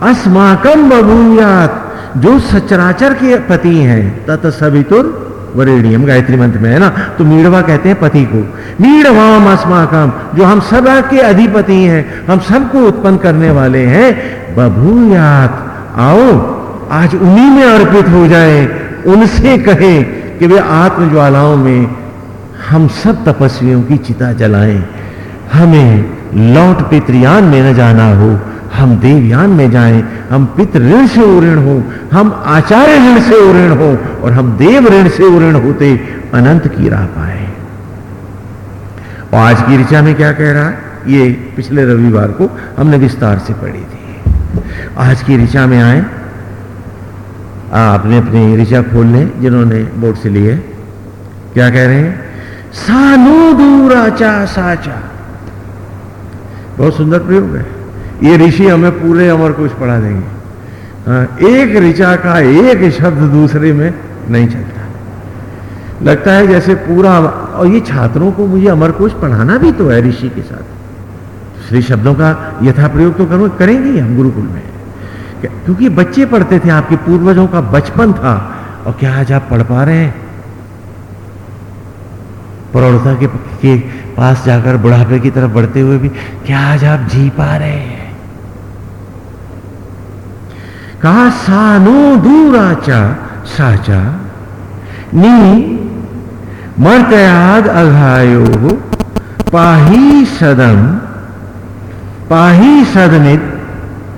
Speaker 1: अस्माकम बभूयात, जो सचराचर के पति हैं, तत सवितुर वरेणियम गायत्री मंत्र में, है ना? तो मीड़वा कहते हैं पति को, मीड़वाम अस्माकम जो हम सब के अधिपति हैं, हम सबको उत्पन्न करने वाले हैं बभूयात आओ, आज उन्हीं में अर्पित हो जाए, उनसे कहें कि वे आत्म ज्वालाओं में हम सब तपस्वियों की चिता जलाएँ। हमें लौट पितृयान में न जाना हो हम देवयान में जाएँ, हम पितृ ऋण से उऋण हो, हम आचार्य ऋण से उऋण हो, और हम देव ऋण से उऋण होते अनंत की राह पाए। और आज की ऋचा में क्या कह रहा? है ये पिछले रविवार को हमने विस्तार से पढ़ी थी। आज की ऋचा में आए। आपने अपनी ऋचा खोल लें, जिन्होंने बोर्ड से लिए। क्या कह रहे हैं? सानू सानो दूराचा साचा। बहुत सुंदर प्रयोग है। ये ऋषि हमें पूरे अमर कुछ पढ़ा देंगे। हाँ, एक ऋचा का एक शब्द दूसरे में नहीं चलता। लगता है जैसे पूरा और ये छात्रों को मुझे अमर कोश पढ़ाना भी तो है ऋषि के साथ। श्री शब्दों का यथा प्रयोग तो करो करेंगे हम गुरुकुल में। क्योंकि बच्चे पढ़ते थे आपके पूर्वजों का बचपन था और क्या आज आप पढ़ पा रहे हैं? प्रौढ़ता के, के पास जाकर बुढ़ापे की तरफ़ बढ़ते हुए भी क्या आज आप जी पा रहे हैं? कहा सानो दूराचा साचा। नी मर्तयाद अघायो पाही सदम पाही सदनित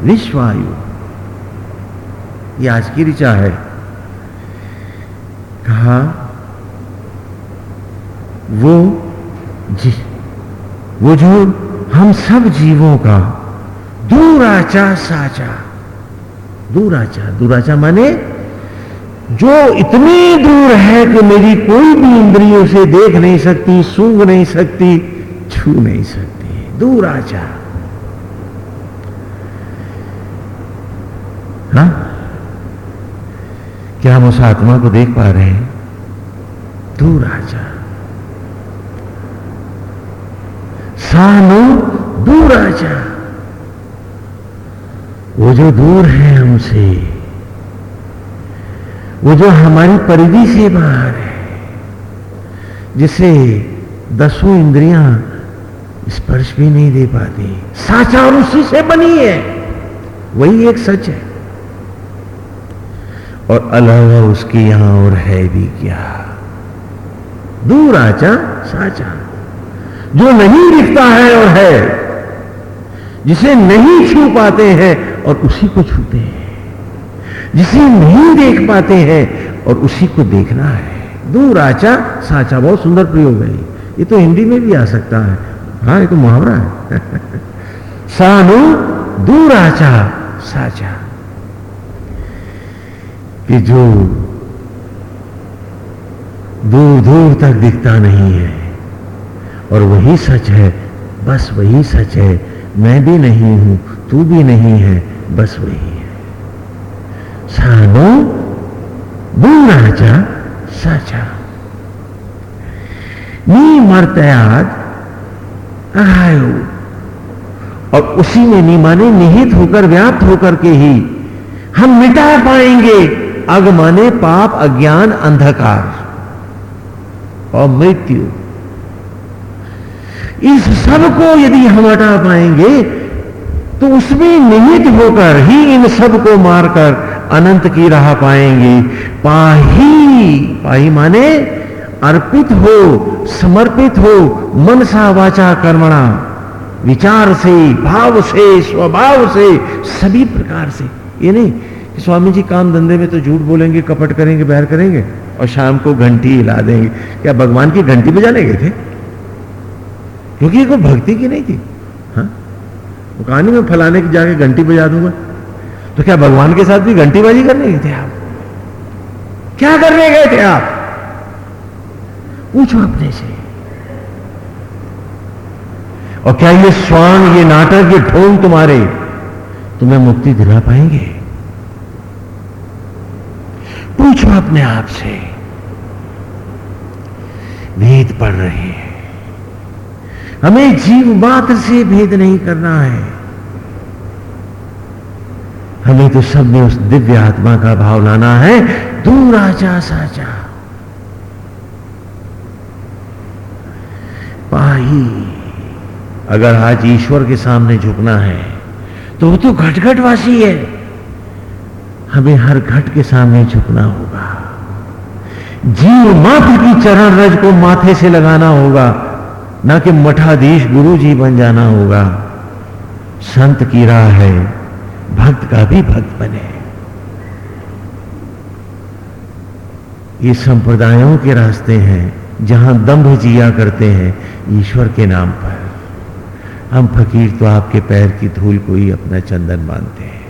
Speaker 1: विश्वायु। आज की ऋचा है। कहा, वो जी, वो जो हम सब जीवों का दूराचा साचा। दूराचा दूराचा माने जो इतनी दूर है कि मेरी कोई भी इंद्रियों से देख नहीं सकती, सूंघ नहीं सकती, छू नहीं सकती। दूर आ जा हाँ? क्या हम उस आत्मा को देख पा रहे हैं? दूर आ जा सानो दूर आ जा वो जो दूर है हमसे, वो जो हमारी परिधि से बाहर है, जिसे दसों इंद्रियाँ स्पर्श भी नहीं दे पाती साचा और उसी से बनी है। वही एक सच है। और अलावा उसके यहाँ और है भी क्या? दूर आचा, साचा। जो नहीं दिखता है और है जिसे नहीं छू पाते हैं और उसी को छूते हैं। जिसे नहीं देख पाते हैं और उसी को देखना है। दूर आचा साचा, बहुत सुंदर प्रयोग है ये। तो हिंदी में भी आ सकता है। हाँ ये तो मुहावरा है। सानु दूर आचा साचा। कि जो दूर दूर तक दिखता नहीं है, और वही सच है, बस वही सच है मैं भी नहीं हूँ, तू भी नहीं है, बस वही है। सानो दूराचा साचा नी मरतयाद आयो। और उसी में नी माने निहित होकर, व्याप्त होकर के ही हम मिटा पाएँगे अगमाने पाप, अज्ञान, अंधकार। और मृत्यु इस सबको यदि हम हटा पाएँगे तो उसमें निहित होकर ही इन सबको मारकर अनंत की राह पाएँगे। पाही पाही माने अर्पित हो, समर्पित हो मन सा वाचा कर्मणा, विचार से, भाव से, स्वभाव से, सभी प्रकार से। ये नहीं कि स्वामी जी काम धंधे में तो झूठ बोलेंगे, कपट करेंगे, बैर करेंगे और शाम को घंटी हिला देंगे। क्या भगवान की घंटी बजाने गए थे? क्योंकि कोई भक्ति की नहीं थी। हाँ? कहानी में फलाने की जाके घंटी बजा दूँगा तो क्या भगवान के साथ भी घंटीबाजी करने गए थे आप? क्या करने गए थे आप? पूछो अपने से। और क्या ये स्वांग, ये नाटक, ये ढोंग तुम्हारे तुम्हें मुक्ति दिला पाएँगे? पूछो अपने आप से। भेद पढ़ रहे हैं। हमें जीव मात्र से भेद नहीं करना है। हमें तो सब में उस दिव्य आत्मा का भाव लाना है। दूर आचा साचा। पाही, अगर आज ईश्वर के सामने झुकना है तो वो तो घट घट वासी है। हमें हर घट के सामने झुकना होगा। जीव मात्र की चरण रज को माथे से लगाना होगा। ना कि मठाधीश गुरु जी बन जाना होगा। संत की राह है, भक्त का भी भक्त बने। ये संप्रदायों के रास्ते हैं, जहाँ दंभ जिया करते हैं, ईश्वर के नाम पर। हम फकीर तो आपके पैर की धूल को ही अपना चंदन मानते हैं।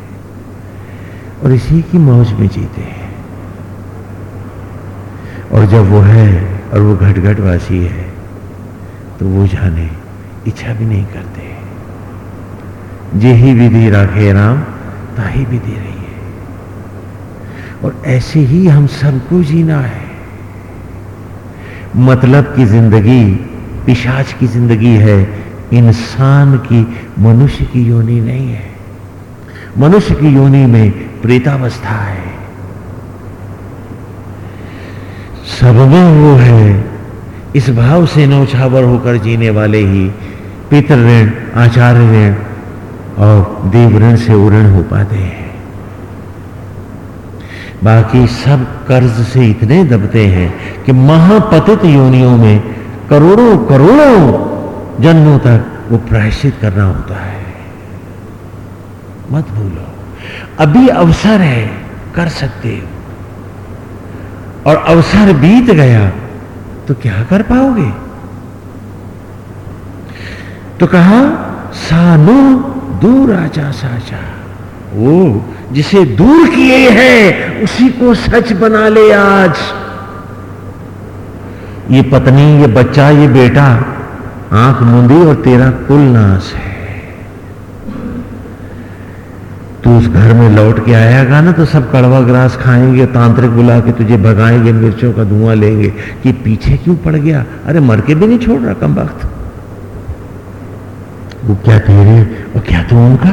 Speaker 1: और इसी की मौज में जीते हैं। और जब वो है और वो घट घट है तो वो जाने, इच्छा भी नहीं करते। जे ही विधि राखे राम, ताही विधि रही है और ऐसे ही हम सबको जीना है। मतलब की ज़िंदगी, पिशाच की ज़िंदगी है। इंसान की, मनुष्य की योनि नहीं है। मनुष्य की योनि में प्रेतावस्था है। सब में वो है। इस भाव से नौछावर होकर जीने वाले ही पितृ ऋण, आचार्य ऋण और देव ऋण से उऋण हो पाते हैं। बाकी सब कर्ज से इतने दबते हैं कि महापतित योनियों में करोड़ों करोड़ों जन्मों तक वो प्रायश्चित करना होता है। मत भूलो, अभी अवसर है, कर सकते हो। और अवसर बीत गया तो क्या कर पाओगे? तो कहा, सानो दूर आजा साचा। वो जिसे दूर किए हैं, उसी को सच बना ले आज। ये पत्नी, ये बच्चा, ये बेटा, आँख मुंदी और तेरा कुल नाश है। तू उस घर में लौट के आएगा ना तो सब कड़वा ग्रास खाएँगे, तांत्रिक बुला के तुझे भगाएँगे, मिर्चों का धुआँ लेंगे। कि पीछे क्यों पड़ गया? अरे मर के भी नहीं छोड़ रहा कम वक्त। वो क्या तेरे, और क्या तू उनका?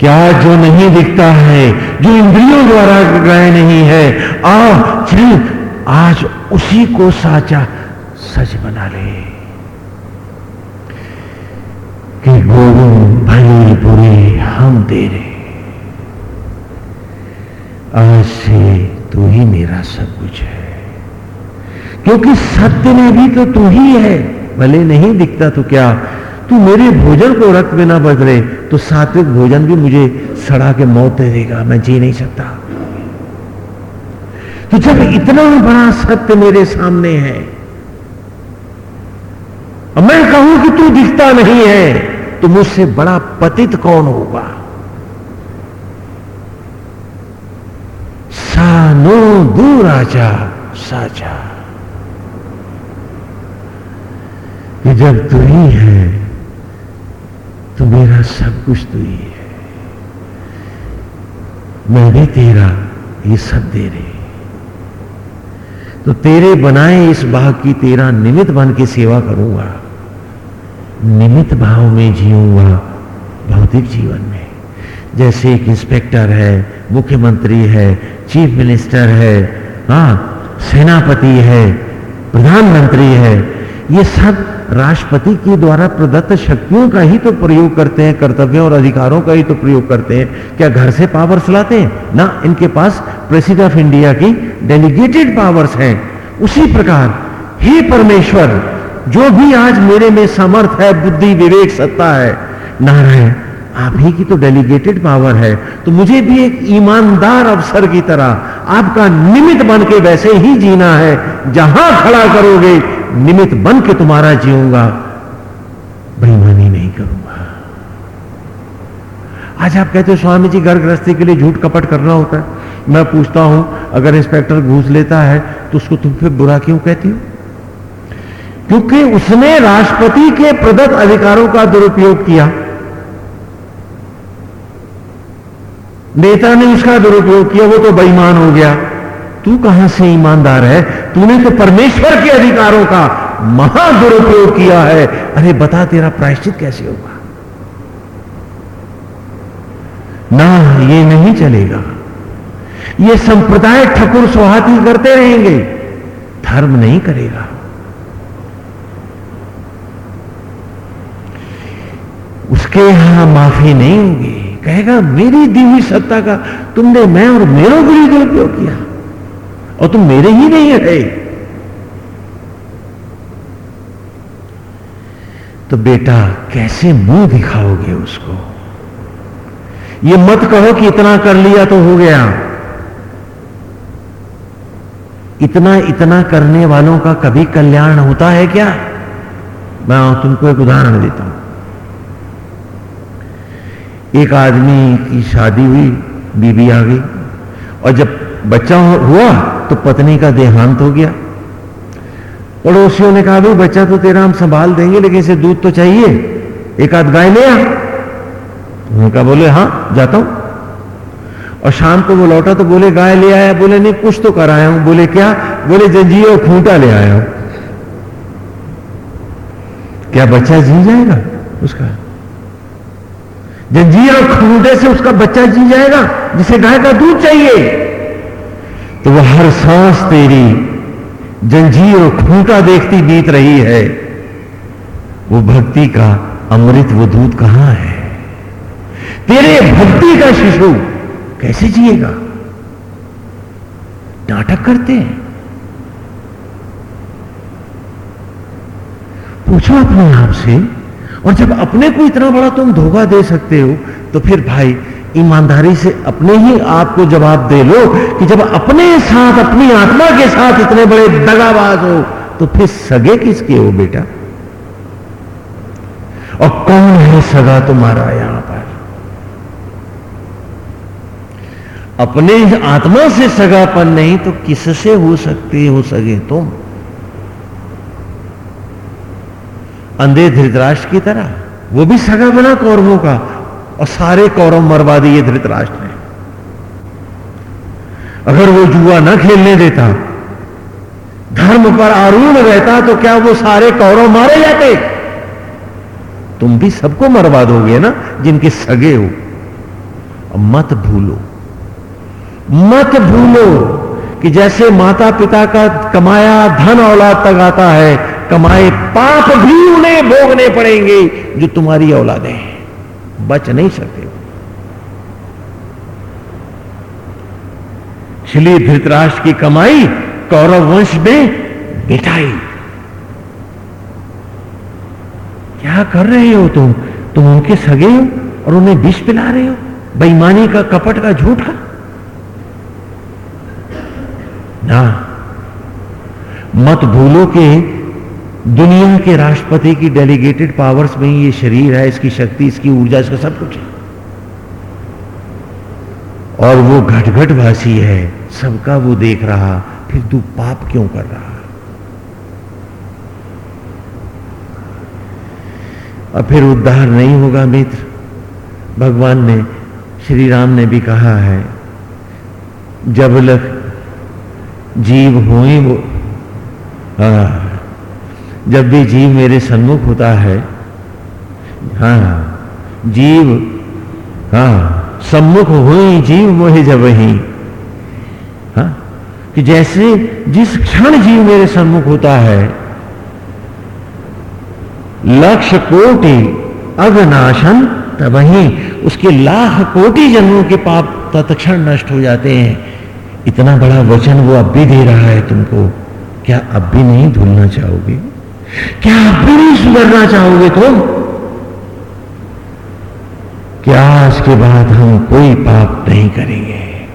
Speaker 1: क्या जो नहीं दिखता है, जो इंद्रियों द्वारा ग्रह नहीं है, आ आज उसी को साचा सच बना ले। कि गोविंद भले बुरे हम तेरे। आज से तू ही मेरा सब कुछ है। क्योंकि सत्य में भी तो तू ही है। भले नहीं दिखता तो क्या? तू मेरे भोजन को रक्त में ना बदले तो सात्विक भोजन भी मुझे सड़ा के मौत दे देगा। मैं जी नहीं सकता। तो जब इतना बड़ा सत्य मेरे सामने है मैं कहूँ कि तू दिखता नहीं है तो मुझसे बड़ा पतित कौन होगा? सानो दूर आजा साजा कि जब तू ही है तो मेरा सब कुछ तू ही है। मैं भी तेरा ये सब दे रहे तो तेरे बनाए इस बाग की तेरा निमित्त बन के सेवा करूँगा। निमित भाव में जीऊँगा भौतिक जीवन में। जैसे एक इंस्पेक्टर है, मुख्यमंत्री है चीफ मिनिस्टर है हाँ सेनापति है, प्रधानमंत्री है, ये सब राष्ट्रपति के द्वारा प्रदत्त शक्तियों का ही तो प्रयोग करते हैं, कर्तव्यों और अधिकारों का ही तो प्रयोग करते हैं। क्या घर से पावर्स लाते हैं? ना, इनके पास प्रेसिडेंट ऑफ़ इंडिया की डेलीगेटेड पावर्स हैं। उसी प्रकार, हे परमेश्वर जो भी आज मेरे में समर्थ है, बुद्धि, विवेक, सत्ता है, नारायण, आप ही की तो डेलीगेटेड पावर है। तो मुझे भी एक ईमानदार अफसर की तरह आपका निमित्त बन के वैसे ही जीना है। जहाँ खड़ा करोगे, निमित्त बन के तुम्हारा जीऊँगा। बेईमानी नहीं करूँगा। आज आप कहते हो, स्वामी जी घर गृहस्थी के लिए झूठ कपट करना होता है। मैं पूछता हूँ, अगर इंस्पेक्टर घूस लेता है तो उसको तुम फिर बुरा क्यों कहती हो? क्योंकि उसने राष्ट्रपति के प्रदत्त अधिकारों का दुरुपयोग किया। नेता ने उसका दुरुपयोग किया, वो तो बेईमान हो गया। तू कहाँ से ईमानदार है? तूने तो परमेश्वर के अधिकारों का महा दुरुपयोग किया है। अरे बता, तेरा प्रायश्चित कैसे होगा? ना, ये नहीं चलेगा। ये संप्रदाय ठकुर सुहाती करते रहेंगे। धर्म नहीं करेगा। उसके यहाँ माफ़ी नहीं होगी। कहेगा मेरी दी हुई सत्ता का तुमने मैं और मेरों के लिए दुरुपयोग किया और तुम मेरे ही नहीं है तो बेटा कैसे मुँह दिखाओगे उसको? ये मत कहो कि इतना कर लिया तो हो गया। इतना इतना करने वालों का कभी कल्याण होता है क्या? मैं तुमको एक उदाहरण देता हूँ। एक आदमी की शादी हुई बीबी आ गई। और जब बच्चा हुआ तो पत्नी का देहांत हो गया। पड़ोसियों ने कहा भाई बच्चा तो तेरा हम संभाल देंगे, लेकिन इसे दूध तो चाहिए। एक आध गाय ले आ। बोले हाँ जाता हूँ। और शाम को वो लौटा तो बोले, गाय ले आया। बोले, नहीं, कुछ तो कराया हूँ। बोले, क्या? बोले, जंजीर और खूंटा ले आया हूँ। क्या बच्चा जी जाएगा? उसका जंजीर और खूंटे से उसका बच्चा जी जाएगा, जिसे गाय का दूध चाहिए। तो वह हर सांस तेरी, जंजीर और खूंटा देखती बीत रही है। वो भक्ति का अमृत, वो दूध कहाँ है? तेरे भक्ति का शिशु कैसे जिएगा? नाटक करते हैं। पूछो अपने आप से और जब अपने को इतना बड़ा तुम धोखा दे सकते हो तो फिर भाई, ईमानदारी से अपने ही आप को जवाब दे लो कि जब अपने साथ, अपनी आत्मा के साथ इतने बड़े दगाबाज हो तो फिर सगे किसके हो बेटा? और कौन है सगा तुम्हारा यहाँ पर? अपने आत्मा से सगापन नहीं तो किससे हो सकते हो सके तुम? अंधे धृतराष्ट्र की तरह। वो भी सगा बना कौरवों का, और सारे कौरव मरवा दिए धृतराष्ट्र ने अगर वो जुआ न खेलने देता, धर्म पर आरूढ़ रहता तो क्या वो सारे कौरव मारे जाते? तुम भी सबको मरवा दोगे ना, जिनके सगे हो। मत भूलो। मत भूलो कि जैसे माता पिता का कमाया धन औलाद तक आता है कमाए पाप भी उन्हें भोगने पड़ेंगे, जो तुम्हारी औलादें हैं। बच नहीं सकते। इसलिए धृतराष्ट्र की कमाई कौरव वंश में बिठाई क्या कर रहे हो तुम? तुम उनके सगे हो और उन्हें विष पिला रहे हो? बेईमानी का कपट का झूठ? का ना। मत भूलो कि दुनिया के राष्ट्रपति की डेलीगेटेड पावर्स में ही ये शरीर है, इसकी शक्ति, इसकी ऊर्जा, इसका सब कुछ है। और वो घट घट भाषी है, सबका वो देख रहा, फिर तू पाप क्यों कर रहा? और फिर उद्धार नहीं होगा मित्र। भगवान ने, श्री राम ने भी कहा है, जब लख जीव हुए वो हाँ। जब भी जीव मेरे सन्मुख होता है हाँ जीव हाँ सम्मुख हुई जीव मोहे जब ही हाँ कि जैसे जिस क्षण जीव मेरे सन्मुख होता है लक्ष्य कोटि अगनाशन तब ही उसके लाख कोटि जन्मों के पाप तत्क्षण नष्ट हो जाते हैं। इतना बड़ा वचन वो अब भी दे रहा है तुमको। क्या अब भी नहीं धुलना चाहोगे? क्या भी सुधरना चाहोगे तुम? क्या आज के बाद हम कोई पाप नहीं करेंगे।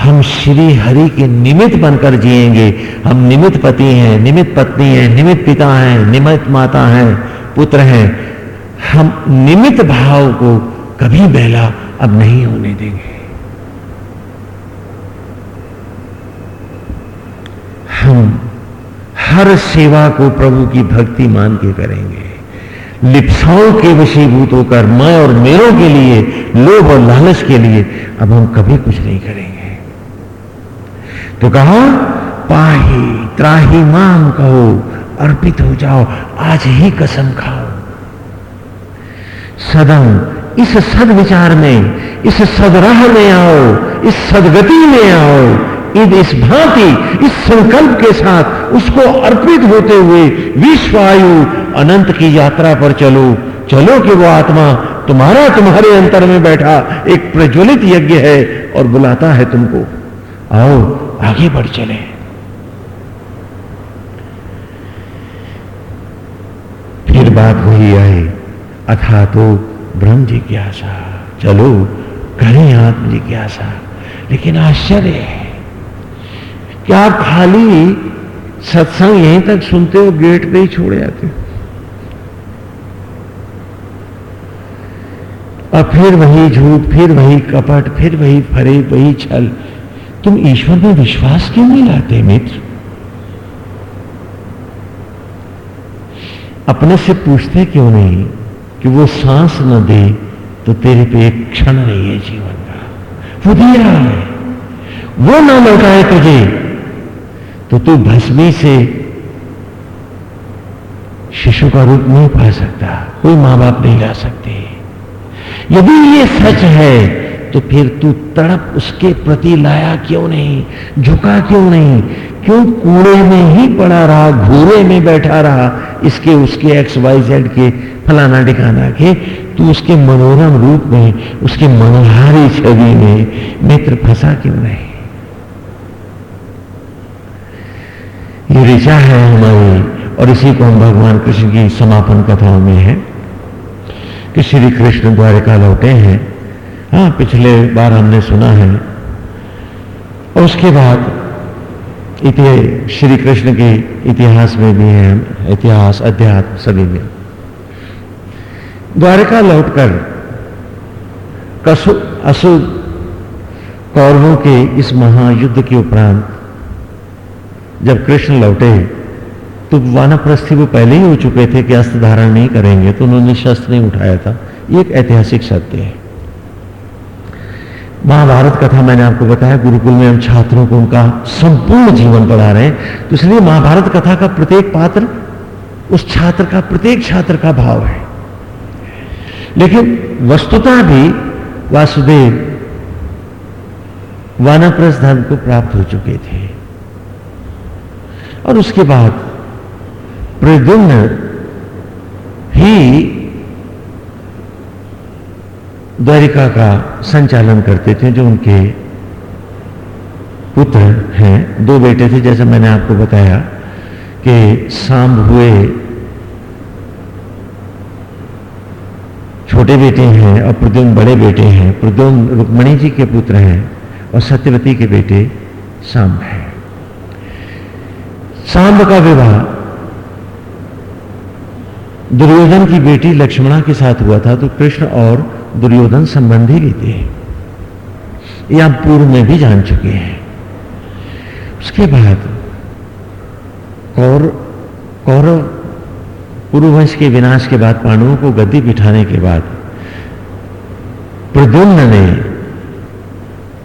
Speaker 1: हम श्री हरि के निमित्त बनकर जिएँगे। हम निमित्त पति हैं, निमित्त पत्नी हैं, निमित्त पिता हैं, निमित्त माता हैं, पुत्र हैं। हम निमित्त भाव को कभी बहला अब नहीं होने देंगे हम हर सेवा को प्रभु की भक्ति मान के करेंगे। लिप्साओं के वशीभूत होकर मैं और मेरों के लिए, लोभ और लालच के लिए अब हम कभी कुछ नहीं करेंगे। तो कहा, पाही त्राही माम कहो, अर्पित हो जाओ, आज ही कसम खाओ। सदम, इस सद विचार में, इस सदराह में आओ, इस सदगति में आओ इन इस भांति, इस संकल्प के साथ उसको अर्पित होते हुए विश्व आयु अनंत की यात्रा पर चलो। चलो कि वो आत्मा तुम्हारा तुम्हारे अंतर में बैठा एक प्रज्वलित यज्ञ है और बुलाता है तुमको। आओ, आगे बढ़ चले। फिर बात वही आई अथा तो ब्रह्म जिज्ञासा चलो, करें आत्म जिज्ञासा लेकिन आश्चर्य है क्या आप खाली सत्संग यहीं तक सुनते हो, गेट पे ही छोड़ जाते हो? और फिर वही झूठ, फिर वही कपट, फिर वही फरे, वही छल। तुम ईश्वर में विश्वास क्यों नहीं लाते, मित्र? अपने से पूछते क्यों नहीं कि वो सांस न दे तो तेरे पे एक क्षण नहीं है जीवन का। वो दिया है। वो ना लौटाए तुझे। तो तू भस्मी से शिशु का रूप नहीं पा सकता, कोई माँ बाप नहीं ला सकते। यदि ये सच है तो फिर तू तड़प उसके प्रति लाया क्यों नहीं, झुका क्यों नहीं? क्यों कूड़े में ही पड़ा रहा घूरे में बैठा रहा, इसके, उसके एक्स वाई जेड के फलाना ठिकाना के? तू उसके मनोरम रूप में, उसके मनोहारी छवि में मित्र फंसा क्यों नहीं? ये ऋचा है हमारी, और इसी को हम भगवान कृष्ण की समापन कथाओं में है। कि श्री कृष्ण द्वारिका लौटे हैं। हाँ पिछले बार हमने सुना है। और उसके बाद श्री कृष्ण के इतिहास में भी है, इतिहास, अध्यात्म सभी में। द्वारका लौटकर कसु असु कौरवों के इस महायुद्ध के उपरांत जब कृष्ण लौटे तो वानप्रस्थी वो पहले ही हो चुके थे कि अस्त्र धारण नहीं करेंगे तो उन्होंने शस्त्र नहीं उठाया था। ये एक ऐतिहासिक सत्य है। महाभारत कथा मैंने आपको बताया, गुरुकुल में हम छात्रों को उनका संपूर्ण जीवन पढ़ा रहे हैं तो इसलिए महाभारत कथा का प्रत्येक पात्र, उस छात्र का, प्रत्येक छात्र का भाव है। लेकिन वस्तुता भी वासुदेव वानप्रस्थ धर्म को प्राप्त हो चुके थे। और उसके बाद प्रद्युम्न ही द्वारिका का संचालन करते थे, जो उनके पुत्र हैं। दो बेटे थे, जैसे मैंने आपको बताया कि सांब हुए छोटे बेटे हैं और प्रद्युम्न बड़े बेटे हैं। प्रद्युम्न रुक्मणी जी के पुत्र हैं और सत्यवती के बेटे सांब हैं। सांब का विवाह। दुर्योधन की बेटी लक्ष्मणा के साथ हुआ था तो कृष्ण और दुर्योधन संबंधी भी थे आप पूर्व में भी जान चुके हैं। उसके बाद कौर, कौरव पुरुवंश के विनाश के बाद पांडवों को गद्दी बिठाने के बाद प्रद्युम्न ने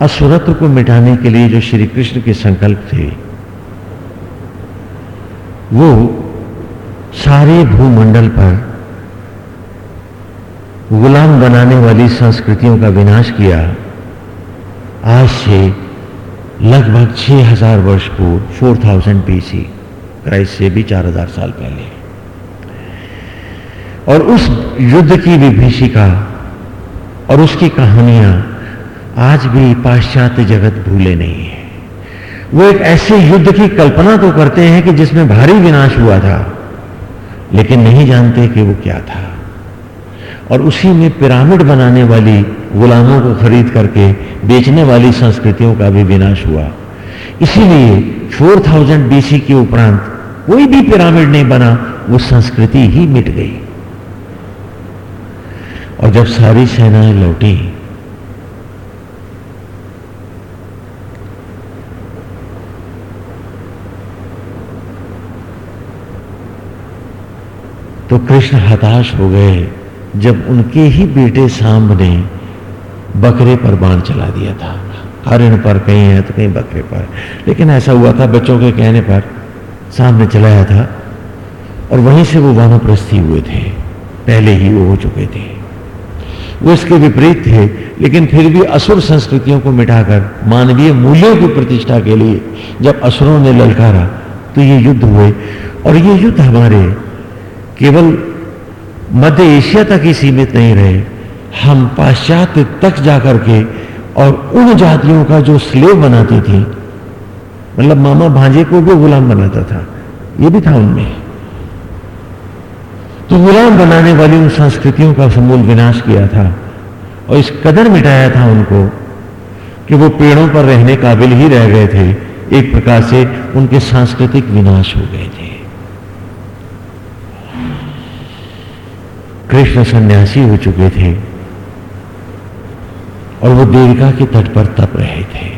Speaker 1: असुरत्व को मिटाने के लिए जो श्री कृष्ण के संकल्प थे वो सारे भूमंडल पर गुलाम बनाने वाली संस्कृतियों का विनाश किया। आज से लगभग 6000 वर्ष पूर्व 4000 बीसी क्राइस्ट से भी 4000 साल पहले। और उस युद्ध की विभीषिका और उसकी कहानियाँ आज भी पाश्चात्य जगत भूले नहीं है। वो एक ऐसे युद्ध की कल्पना तो करते हैं कि जिसमें भारी विनाश हुआ था, लेकिन नहीं जानते कि वो क्या था। और उसी में पिरामिड बनाने वाली गुलामों को खरीद करके बेचने वाली संस्कृतियों का भी विनाश हुआ। इसीलिए 4000 थाउज़ेंड बीसी के उपरांत कोई भी पिरामिड नहीं बना, वो संस्कृति ही मिट गई। और जब सारी सेनाएँ लौटी तो कृष्ण हताश हो गए जब उनके ही बेटे सांब ने बकरे पर बाण चला दिया था। हरिण पर कहीं है तो कहीं बकरे पर। लेकिन ऐसा हुआ था बच्चों के कहने पर सांब ने चलाया था और वहीं से वो वानप्रस्थी हुए थे। पहले ही वो हो चुके थे। वो इसके विपरीत थे, लेकिन फिर भी असुर संस्कृतियों को मिटाकर, मानवीय मूल्यों की प्रतिष्ठा के लिए जब असुरों ने ललकारा तो ये युद्ध हुए। और ये युद्ध हमारे केवल मध्य एशिया तक ही सीमित नहीं रहे, हम पाश्चात्य तक जाकर के और उन जातियों का जो स्लेव बनाती थी मतलब मामा भांजे को भी गुलाम बनाता था, ये भी था उनमें। तो गुलाम बनाने वाली उन संस्कृतियों का समूल विनाश किया था और इस कदर मिटाया था उनको कि वो पेड़ों पर रहने काबिल ही रह गए थे, एक प्रकार से उनके सांस्कृतिक विनाश हो गए थे। कृष्ण सन्यासी हो चुके थे और वो देविका के तट पर तप रहे थे।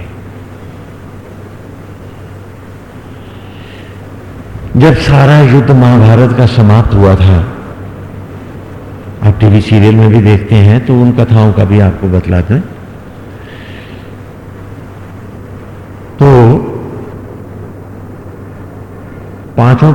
Speaker 1: जब सारा युद्ध महाभारत का समाप्त हुआ था, आप टीवी सीरियल में भी देखते हैं तो उन कथाओं का भी आपको बतलाते हैं। तो पाँचों